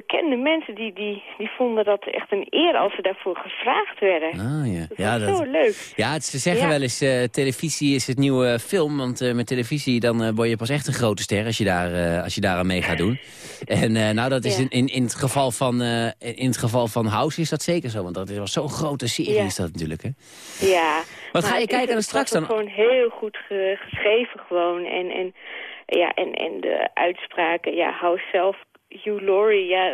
bekende mensen die, die, die vonden dat echt een eer als ze daarvoor gevraagd werden. Ah ja. Dat Ja, was zo leuk. Ja, ze zeggen Ja. wel eens, eh, televisie is het nieuwe film. Want eh, met televisie dan eh, word je pas echt een grote ster als je, daar, als je daar aan mee gaat doen. En nou, dat is Ja. in, in, in, het geval van, in het geval van House is dat zeker zo. Want dat was zo'n grote serie Ja. is dat natuurlijk, hè? Ja. Wat ga Maar je het is- kijken dan straks dan? gewoon heel goed ge- geschreven gewoon. En, en, ja, en, en de uitspraken, ja, hou zelf Hugh Laurie, ja,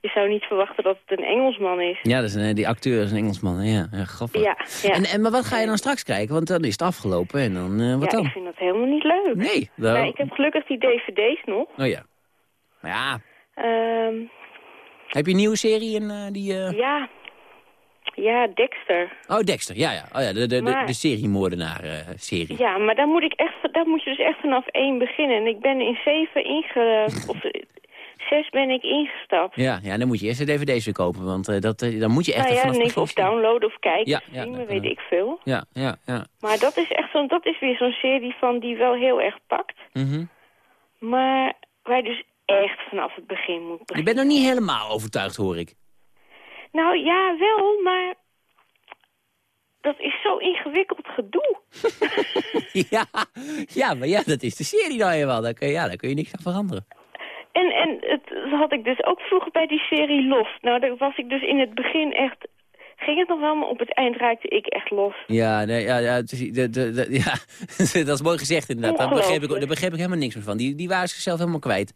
je zou niet verwachten dat het een Engelsman is. Ja, een, die acteur is een Engelsman. Ja, ja grappig. Ja, ja. En, en, maar wat ga je dan straks kijken? Want dan is het afgelopen en dan, eh, wat ja, dan? ik vind dat helemaal niet leuk. Nee. dan- Nou, ik heb gelukkig die dvd's nog. Oh ja. Maar ja, Ehm, heb je een nieuwe serie in eh, die... ja. Ja, Dexter. Oh, Dexter, ja, ja. Oh, ja de, de, de, Maar- de seriemoordenaar-serie. Ja, maar daar moet ik echt, daar moet je dus echt vanaf één beginnen. En ik ben in zeven inge... of eh, zes ben ik ingestapt. Ja, ja, dan moet je eerst de dvd's weer kopen, want eh, dat, eh, dan moet je echt nou ja, even of downloaden of kijken, Ja, ja, streamen, weet ik veel. Ja, ja, ja. Maar dat is echt zo'n, dat is weer zo'n serie van die wel heel erg pakt. Mhm. Maar waar je dus echt vanaf het begin moet Je beginnen. bent nog niet helemaal overtuigd, hoor ik. Nou ja, wel, maar dat is zo ingewikkeld gedoe. ja, ja, maar ja, dat is de serie nou eenmaal. Daar kun je, ja, daar kun je niks aan veranderen. En, en het dat had ik dus ook vroeger bij die serie Lost. Nou, daar was ik dus in het begin echt... Ging het nog wel, maar op het eind raakte ik echt los. Ja, nee, ja, ja, de, de, de- ja dat is mooi gezegd inderdaad. Daar begreep, ik, daar begreep ik helemaal niks meer van. Die, die waren zichzelf helemaal kwijt.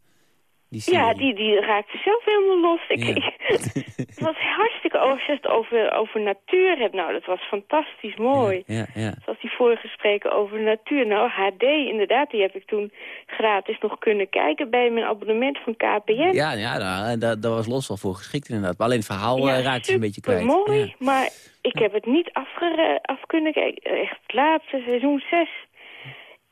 Die. Ja, die, die raakte zelf helemaal los. Ik, Ja. ik- het was hartstikke je het over, over natuur hebt. Nou, dat was fantastisch mooi. Ja, ja. Zoals die vorige spreken over natuur. Nou, HD, inderdaad, die heb ik toen gratis nog kunnen kijken bij mijn abonnement van KPN. Ja, ja nou, daar, daar was Los wel voor geschikt inderdaad. Maar alleen het verhaal eh, raakte ze een beetje kwijt. mooi, maar ik heb het niet afgere af kunnen kijken. Echt het laatste seizoen 6.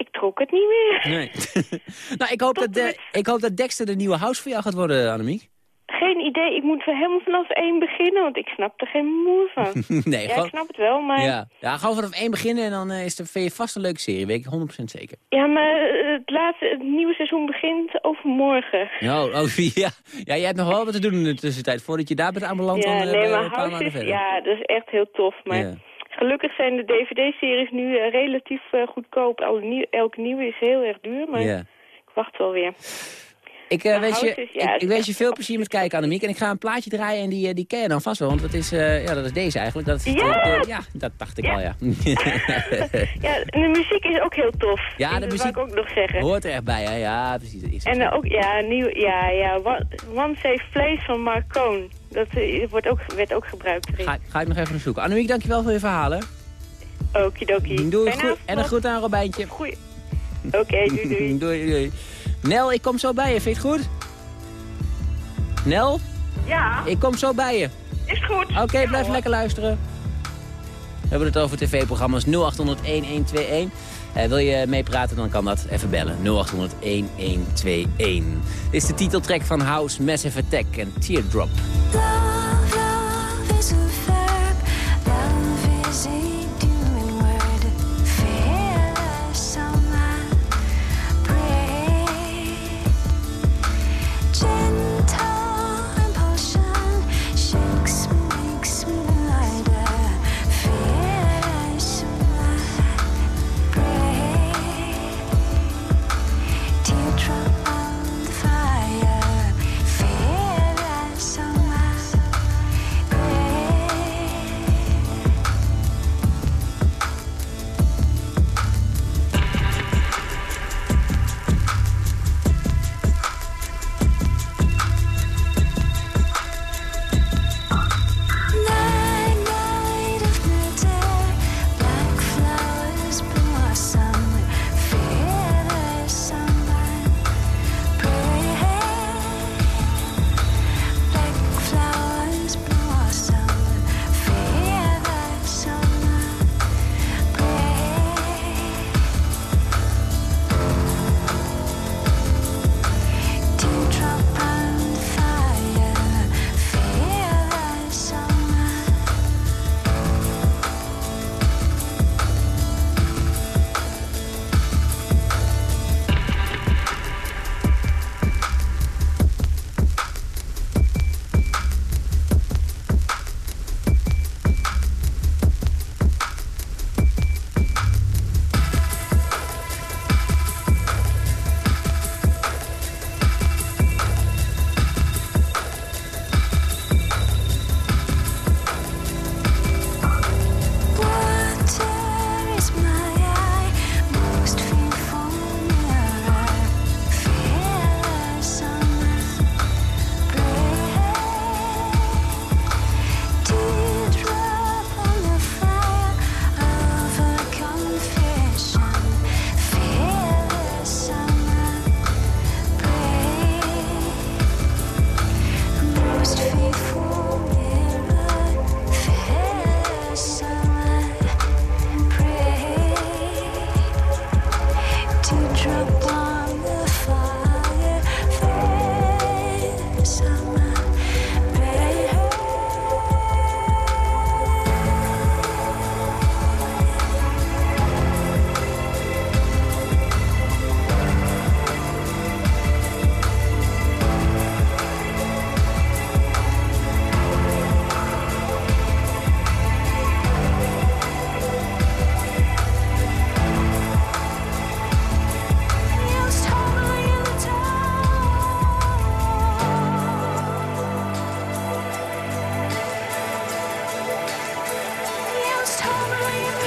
Ik trok het niet meer. Nee. nou, ik hoop, dat, de, ik hoop dat Dexter de nieuwe house voor jou gaat worden, Annemiek. Geen idee, ik moet helemaal vanaf één beginnen, want ik snap er geen moer van. nee, ja, gewoon... ik snap het wel, maar... Ja, Ja, ja, gewoon vanaf één beginnen en dan eh, is het vind je vast een leuke serie, weet ik 100% zeker. maar eh, het, laatste, het nieuwe seizoen begint overmorgen. Ja, oh, oh, ja. ja, jij hebt nog wel wat te doen in de tussentijd. Voordat je daar bent aanbeland, ja, dan eh, nee, maar House is, ja, dat is echt heel tof. Maar Ja. Gelukkig zijn de dvd-series nu eh, relatief eh, goedkoop. Elke nieuwe is heel erg duur, maar ik wacht wel weer. Ik, eh, Maar wens je, ja, ik, wens je veel plezier met kijken, Annemiek. En ik ga een plaatje draaien en die, eh, die ken je dan vast wel. Want dat is, eh, ja, dat is deze eigenlijk. Dat is, Ja! ja, dat dacht ik Ja. al, ja. Ja, de muziek is ook heel tof. Ja, de dat muziek ik ook nog zeggen. Hoort er echt bij, hè? Ja, precies. Is. En eh, ook, ja, nieuw, ja, ja, One, One Safe Place van Marcone. Dat eh, wordt ook, werd ook gebruikt ga, ga ik nog even zoeken. Annemiek, dankjewel voor je verhalen. Okidoki. Doei, goed, en een groet aan Robijntje. Oké, doei doei. doei, doei. Nel, ik kom zo bij je. Vind je het goed? Nel, Ja, ik kom zo bij je. is goed. Oké, blijf lekker luisteren. We hebben het over tv-programma's 0800-1121. Eh, wil je meepraten, dan kan dat. Even bellen. 0800-1121. Dit is de titeltrack van House, Massive Attack en Teardrop. Love, love is a verb. Love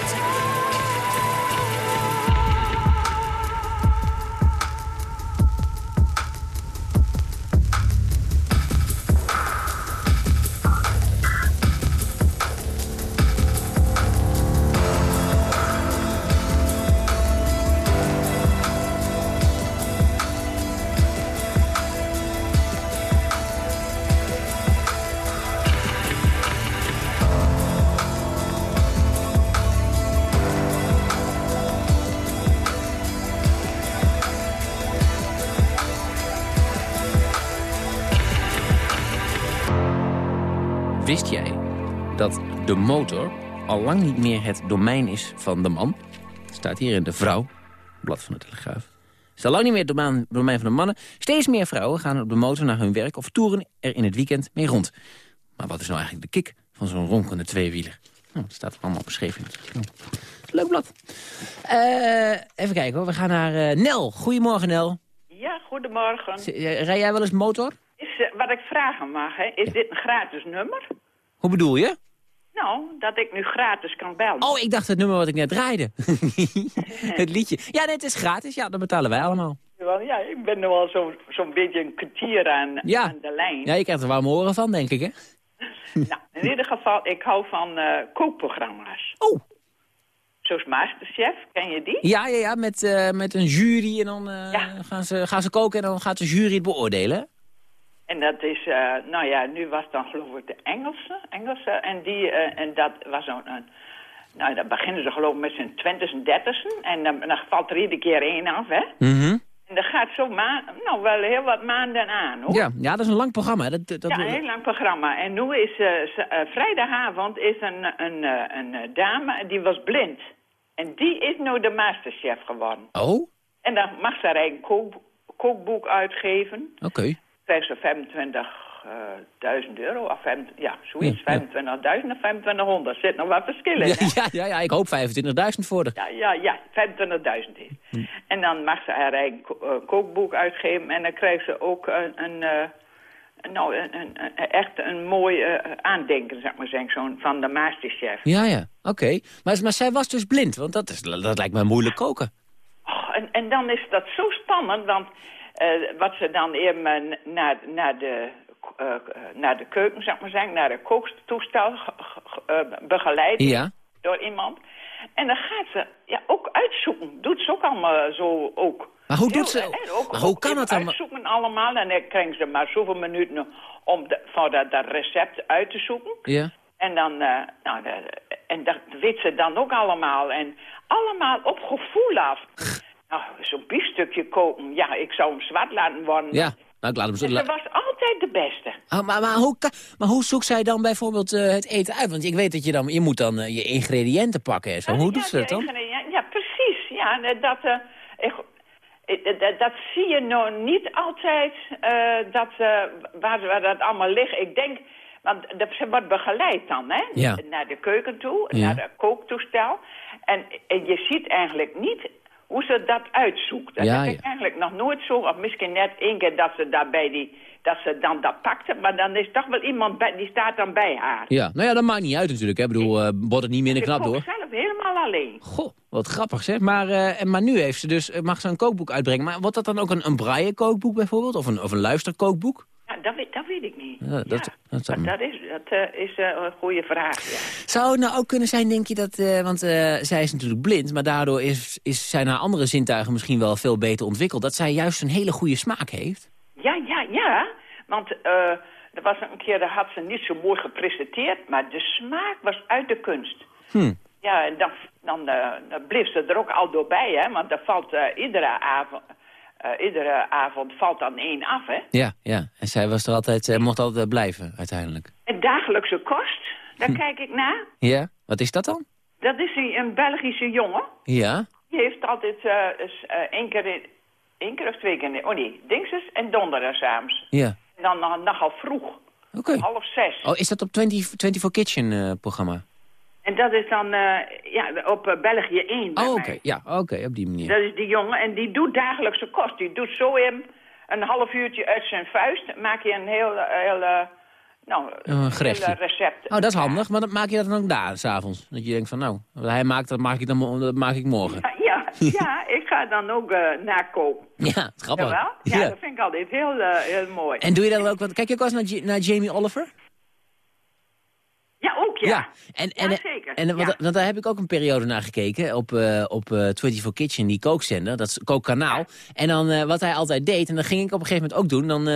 Thank you. De motor al lang niet meer het domein is van de man? Staat hier in de vrouw, blad van de Telegraaf. is al lang niet meer het domein, domein van de mannen. Steeds meer vrouwen gaan op de motor naar hun werk... of toeren er in het weekend mee rond. Maar wat is nou eigenlijk de kick van zo'n ronkende tweewieler? Nou, dat staat allemaal beschreven in het Leuk blad. Eh, even kijken hoor, we gaan naar eh, Nel. Goedemorgen Nel. Ja, goedemorgen. Z- eh, Rij jij wel eens motor? Is, wat ik vragen mag, hè, is dit een gratis nummer? Hoe bedoel je? Nou, dat ik nu gratis kan bellen. Oh, ik dacht het nummer wat ik net draaide. het liedje. Ja, nee, het is gratis. Ja, dat betalen wij allemaal. Ja, ik ben nu al zo'n beetje een kwartier aan, Ja. aan de lijn. Ja, je krijgt er warme oren van, denk ik, hè? Nou, in ieder geval, ik hou van eh, kookprogramma's. Oh. Zoals Masterchef, ken je die? Ja, ja, ja met, eh, met een jury en dan eh, gaan, ze, gaan ze koken en dan gaat de jury het beoordelen. En dat is, eh, nou ja, nu was dan geloof ik de Engelse, Engelse en, die, eh, en dat was zo'n... een- Nou, dan beginnen ze geloof ik met z'n twintig en dertigsten. En dan, dan valt er iedere keer één af, hè? Mhm. En dat gaat zo nou, wel heel wat maanden aan, hoor. Ja, ja, dat is een lang programma. Dat, dat, ja, een heel lang programma. En nu is eh, vrijdagavond is een, een, een, dame, die was blind. En die is nu de masterchef geworden. Oh, En dan mag ze haar eigen kook, kookboek uitgeven. oké. Krijgt ze 25.000 euro. Of 25 ja, zoiets. Ja, ja. 25.000 of 2500. Zit nog wat verschil in, Ja, hè? ja, ja, ja, ik hoop 25.000 voor de. Ja, ja, ja, 25.000 is. Hm. En dan mag ze haar eigen eh, kookboek uitgeven. En dan krijgt ze ook een, een, eh, nou, een, een- echt een mooi eh, aandenken, zeg maar zeggen, zo'n van de masterchef. Ja, ja, oké. Maar, maar zij was dus blind, want dat, is, dat lijkt mij moeilijk koken. Oh, en, en dan is dat zo spannend, want eh, wat ze dan even naar, naar, de, eh, naar de keuken, zeg maar zeggen, naar de kooktoestel ge- ge- eh, begeleid Ja. door iemand. En dan gaat ze ja, ook uitzoeken. Doet ze ook allemaal zo ook. Maar hoe doet ze- ook, maar hoe kan het dan? Uitzoeken allemaal. En dan krijgen ze maar zoveel minuten om de, voor dat, dat recept uit te zoeken. Ja. En dan, eh, nou, de- en dat weet ze dan ook allemaal. En allemaal op gevoel af. Nou, zo'n biefstukje koken. Ja, ik zou hem zwart laten worden. Ja, nou, ik laat hem zo... En ze was altijd de beste. Ah, maar, maar, hoe, maar hoe zoekt zij dan bijvoorbeeld eh, het eten uit? Want ik weet dat je dan... Je moet dan eh, je ingrediënten pakken en zo. Hoe doet ze dat dan? Ja, precies. Ja, dat, eh, ik, dat, dat zie je nou niet altijd, dat, waar, waar dat allemaal ligt. Ik denk, want dat, ze wordt begeleid dan, hè? Ja. Naar de keuken toe, Ja. naar de kooktoestel. En, en je ziet eigenlijk niet hoe ze dat uitzoekt. Dat Ja, heb ja. ik eigenlijk nog nooit zo, of misschien net één keer dat ze daarbij die, dat ze dan dat pakte. Maar dan is toch wel iemand bij, die staat dan bij haar. Ja, nou ja, dat maakt niet uit natuurlijk. hè. Ik bedoel, eh wordt het niet minder Ze knap kookt door. zelf helemaal alleen. Goh, wat grappig zeg. Maar, eh, maar nu heeft ze dus, eh, mag ze een kookboek uitbrengen. Maar wordt dat dan ook een, een braille kookboek bijvoorbeeld? Of een, of een luisterkookboek? Dat, weet, dat weet ik niet. Ja, dat, dat dat is, dat, eh, is eh, een goede vraag, ja. Zou het nou ook kunnen zijn, denk je, dat... eh, want eh, zij is natuurlijk blind, maar daardoor is, is zijn haar andere zintuigen misschien wel veel beter ontwikkeld. Dat zij juist een hele goede smaak heeft. Ja, ja, ja. Want eh er was een keer, daar had ze niet zo mooi gepresenteerd, maar de smaak was uit de kunst. Hm. Ja, en dan, dan, dan bleef ze er ook al door bij, hè. Want er valt eh, iedere, avond, eh, iedere avond valt dan één af, hè. Ja, ja. En zij was er altijd, eh, mocht altijd blijven, uiteindelijk. En dagelijkse kost, daar kijk ik naar. Ja? Wat is dat dan? Dat is een, een Belgische jongen. Ja? Die heeft altijd eens, eh, één, keer in, één keer of twee keer... in- Oh nee, dinsdags en donderdagavond. Ja. En dan nog, nogal vroeg. Oké. Half zes. Oh, is dat op 20, 24 Kitchen programma? En dat is dan eh, ja, op eh, België 1. bij Oh, oké. Ja, oké, op die manier. Dat is die jongen en die doet dagelijkse kost. Die doet zo in een half uurtje uit zijn vuist. Maak je een heel, eh, heel nou, Een gerechtje. recept. Oh, dat is handig. Maar dan maak je dat dan ook daar, s'avonds? Dat je denkt van, nou, wat hij maakt, dat maak ik, dan, dat maak ik morgen. Ja, ja, ik ga dan ook eh nakopen. Ja, grappig. Jawel? Ja, Ja. dat vind ik altijd heel, heel mooi. En doe je dan ook wat... Kijk je ook eens naar Jamie Oliver? Ja, ook ja. En, en, Ja, zeker. En, want, Ja. want daar heb ik ook een periode naar gekeken op, eh op eh 24 Kitchen, die kookzender, dat is kookkanaal. En dan eh, wat hij altijd deed, en dat ging ik op een gegeven moment ook doen, dan,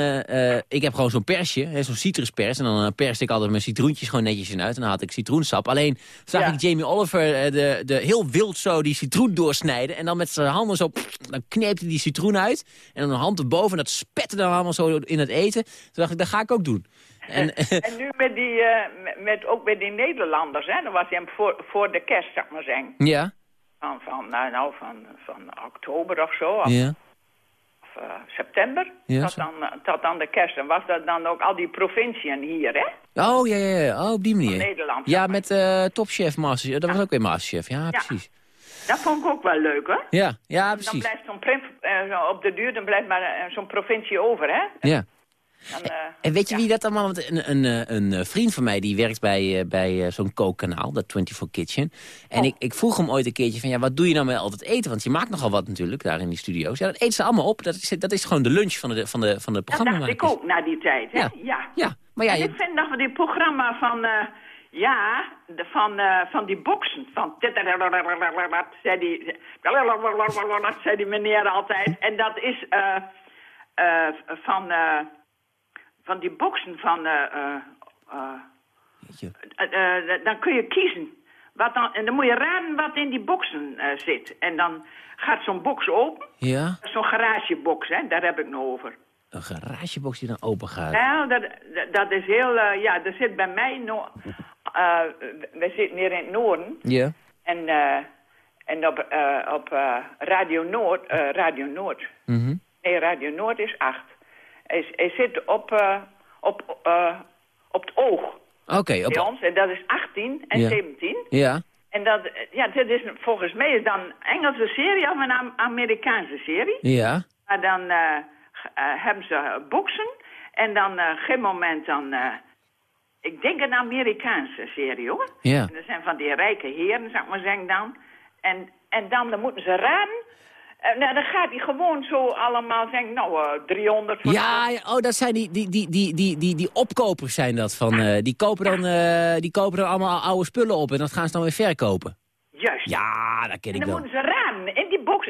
ik heb gewoon zo'n persje, zo'n citruspers, en dan perste ik altijd mijn citroentjes gewoon netjes in uit, en dan had ik citroensap. Alleen zag Ja. ik Jamie Oliver de, de, heel wild zo die citroen doorsnijden, en dan met zijn handen zo, pff, dan kneep hij die citroen uit, en dan een hand erboven, en dat spette dan allemaal zo in het eten. Toen dacht ik, dat ga ik ook doen. En, En nu met die, eh, met, ook met die Nederlanders, hè. Dan was hij hem voor, voor de kerst, zeg maar zeggen. ja, Van, van, nou, nou, van, van oktober of zo. Of, ja. of, eh, september. Ja, tot, dan, eh, tot dan de kerst. En was dat dan ook al die provinciën hier, hè? Oh, ja, ja, ja. Oh, op die manier. Nederland, Ja, met eh Topchef Masterchef. Dat was ook weer Masterchef. Ja, Ja. precies. Dat vond ik ook wel leuk, hoor. Ja, ja, Dan precies. blijft zo'n eh, zo op de duur, dan blijft maar eh, zo'n provincie over, hè? Ja. Dan, eh, En weet je wie dat allemaal... want Een, een, eh, een eh, vriend van mij die werkt bij, bij zo'n kookkanaal, dat 24 Kitchen. En Oh. ik, ik vroeg hem ooit een keertje van... ja, wat doe je nou met altijd eten? Want je maakt nogal wat natuurlijk, daar in die studio's. Ja, dat eten ze allemaal op. Dat is, dat is gewoon de lunch van de, van de, van de dat dacht ik ook na die tijd, hè? Ja. ja. Ja, maar ja, en je- ik vind dat we die programma van, ja, de, van, van die boksen, van zei die, zei die meneer altijd. En dat is van, van die boksen van, eh, eh, eh, dan kun je kiezen. Wat dan, en dan moet je raden wat in die boksen zit. En dan gaat zo'n box open. ja, Zo'n garagebox, hè, daar heb ik nou over. een garagebox die dan open gaat. Nou, dat, dat- dat is heel... ja, er zit bij mij... No we zitten hier in het noorden. Ja. En, en op, op Radio Noord... Radio Noord. Mhm. Nee, Radio Noord is 8. Hij, hij zit op, eh, op, eh, op het oog Oké, bij op... ons. En dat is 18 en Ja. 17. Ja. En dat, eh, ja, dit is volgens mij is dan een Engelse serie of een Am- Amerikaanse serie. Ja. Maar dan hebben ze boksen. En dan eh geen moment dan... ik denk een Amerikaanse serie, hoor. Ja. En dat zijn van die rijke heren, zeg maar zeggen dan. En, en dan, dan moeten ze raden. Eh, nou, dan gaat hij gewoon zo allemaal zeggen, nou, eh 300 voor Ja, ja, oh, dat zijn die, die, die, die, die, die, die opkopers zijn dat. Van, eh, die, kopen dan, eh, die kopen dan allemaal oude spullen op en dat gaan ze dan weer verkopen. Juist. Ja, dat ken En ik dan wel. moeten ze raden. In die box,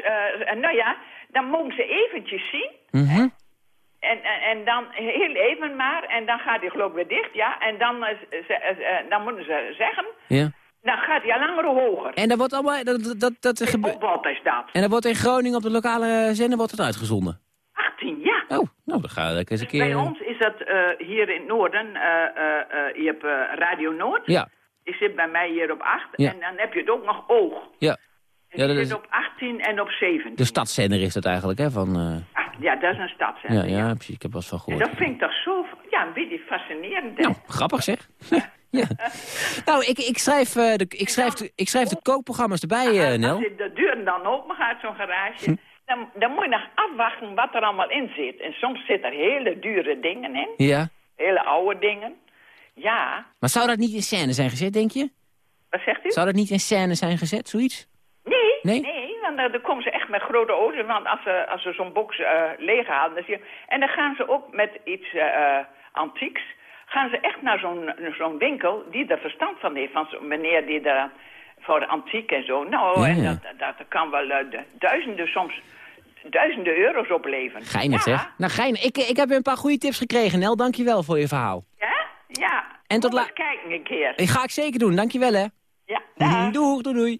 nou ja, dan mogen ze eventjes zien. Mhm. En, en, en dan heel even maar. En dan gaat hij geloof ik weer dicht, ja. En dan, dan moeten ze zeggen, Ja. Dan gaat hij al langer hoger. En dat wordt allemaal... Dat, dat, dat, gebeurt... Wat is dat? En dat wordt in Groningen op de lokale zender wordt het uitgezonden. 18, ja. Oh, nou, dan ga ik eens een keer... Bij ons is dat eh, hier in het noorden, eh, eh, eh, je hebt eh, Radio Noord. Ja, Die zit bij mij hier op 8. Ja. En dan heb je het ook nog Oog. ja. En Ja, dat zit is- op 18 en op 17. De stadszender is dat eigenlijk, hè? Van, eh, ja, dat is een ja, stadszender. ja, precies. Ik heb wel eens van En gehoord. dat vind ik toch zo, ja, een beetje fascinerend. hè? Nou, grappig zeg. ja. Nou, ik, ik, schrijf, eh, de, ik, schrijf de, ik schrijf de kookprogramma's erbij, eh, Als Nel. je de deuren dan open gaat, zo'n garage, Hm. dan, dan moet je nog afwachten wat er allemaal in zit. En soms zitten er hele dure dingen in, Ja. hele oude dingen. Ja, Maar zou dat niet in scène zijn gezet, denk je? wat zegt u? Zou dat niet in scène zijn gezet, zoiets? Nee, Nee? nee, want uh, dan komen ze echt met grote auto's. Want als ze, als ze zo'n box uh, leeghalen, dan zie je... En dan gaan ze ook met iets uh, antieks... gaan ze echt naar zo'n zo'n winkel die er verstand van heeft. Van zo'n meneer die daar voor antiek en zo. Nou, Ja, en dat, dat, kan wel uh, de, duizenden, soms duizenden euro's opleveren. Geinig, ja. zeg. Nou, geinig. Ik, ik heb een paar goede tips gekregen, Nel. Dank je wel voor je verhaal. Ja? Ja. En tot Kom la- eens kijken een keer. Ik ga ik zeker doen. Dank je wel, hè. Ja, Doeg, doei, doei.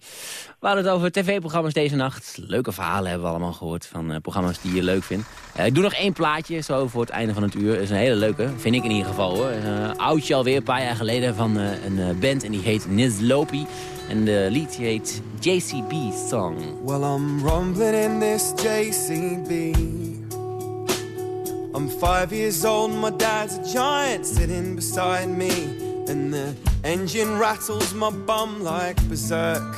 We hadden het over tv-programma's deze nacht. Leuke verhalen hebben we allemaal gehoord van eh, programma's die je leuk vindt. Eh, ik doe nog één plaatje, zo voor het einde van het uur. Dat is een hele leuke, vind ik in ieder geval hoor. Een oudje alweer, een paar jaar geleden, van eh, een band en die heet Nizlopi. En de lied heet JCB Song. Well, I'm rumbling in this JCB. I'm five years old, my dad's a giant sitting beside me. And the engine rattles my bum like berserk.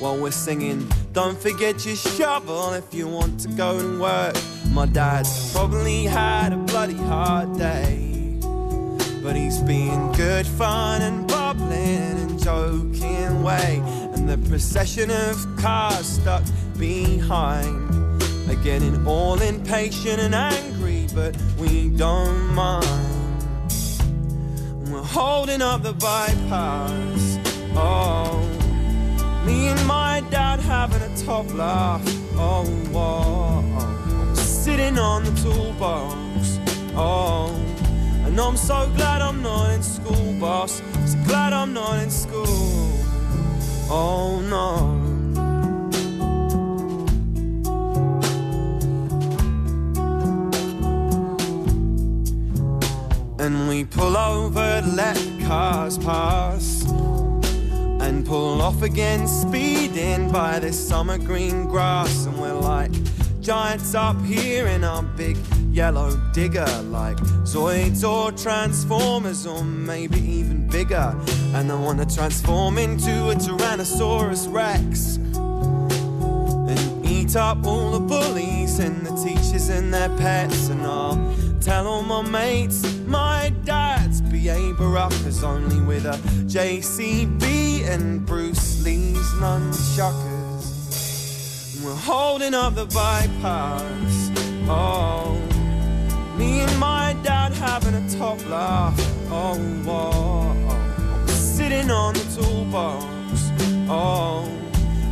While we're singing, don't forget your shovel if you want to go and work. My dad's probably had a bloody hard day. But he's being good fun and bubbling and joking way. And the procession of cars stuck behind are getting all impatient and angry, but we don't mind. Holding up the bypass. Oh, me and my dad having a top laugh. Oh, oh, sitting on the toolbox. Oh. And I'm so glad I'm not in school, boss. So glad I'm not in school. Oh no. And we pull over to let cars pass and pull off again, speeding by this summer green grass. And we're like giants up here in our big yellow digger, like Zoids or Transformers, or maybe even bigger. And I wanna transform into a Tyrannosaurus Rex and eat up all the bullies and the teachers and their pets. And I'll tell all my mates my dad's B.A. Baracus only with a JCB and Bruce Lee's nunchuckers. We're holding up the bypass. Oh, me and my dad having a top laugh. Oh, oh, oh. sitting on the toolbox. Oh.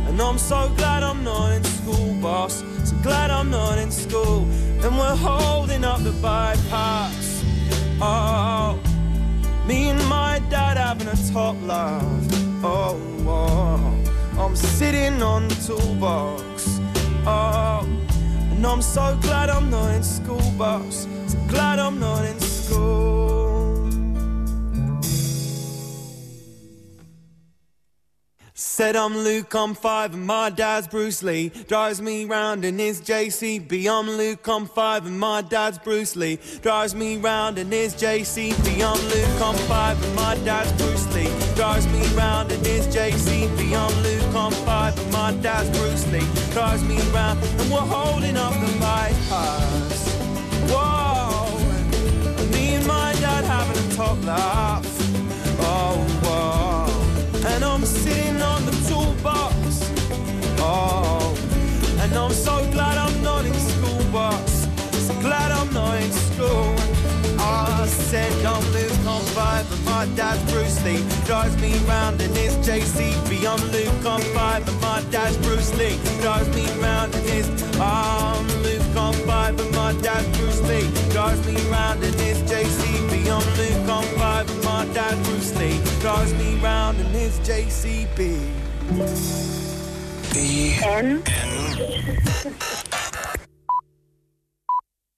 And I'm so glad I'm not in school, boss. So glad I'm not in school. And we're holding up the bypass. Oh, me and my dad having a top laugh. Oh, oh, I'm sitting on the toolbox. Oh, and I'm so glad I'm not in school, boss. So glad I'm not in school. Said I'm Luke, I'm five, and my dad's Bruce Lee. Drives me round in his JCB. I'm Luke, I'm five, and my dad's Bruce Lee. Drives me round in his JCB. I'm Luke, I'm five, and my dad's Bruce Lee. Drives me round in his JCB. I'm Luke, I'm five, and my dad's Bruce Lee. Drives me round, and we're holding up the bypass. Whoa, me and my dad having a top laugh. Oh, whoa, and I'm sitting on the toolbox. Oh, and I'm so glad I'm not in school, boss. So glad I'm not in school. I said I'm Luke, I'm five, and my dad's Bruce Lee. Drives me round in his JCB. I'm Luke, I'm five, and my dad's Bruce Lee. Drives me round in his. I'm Luke, I'm five, and my dad's Bruce Lee. Drives me round in his JCB. I'm Luke, I'm five, and my dad's Bruce Lee. Drives me round in his JCB. En?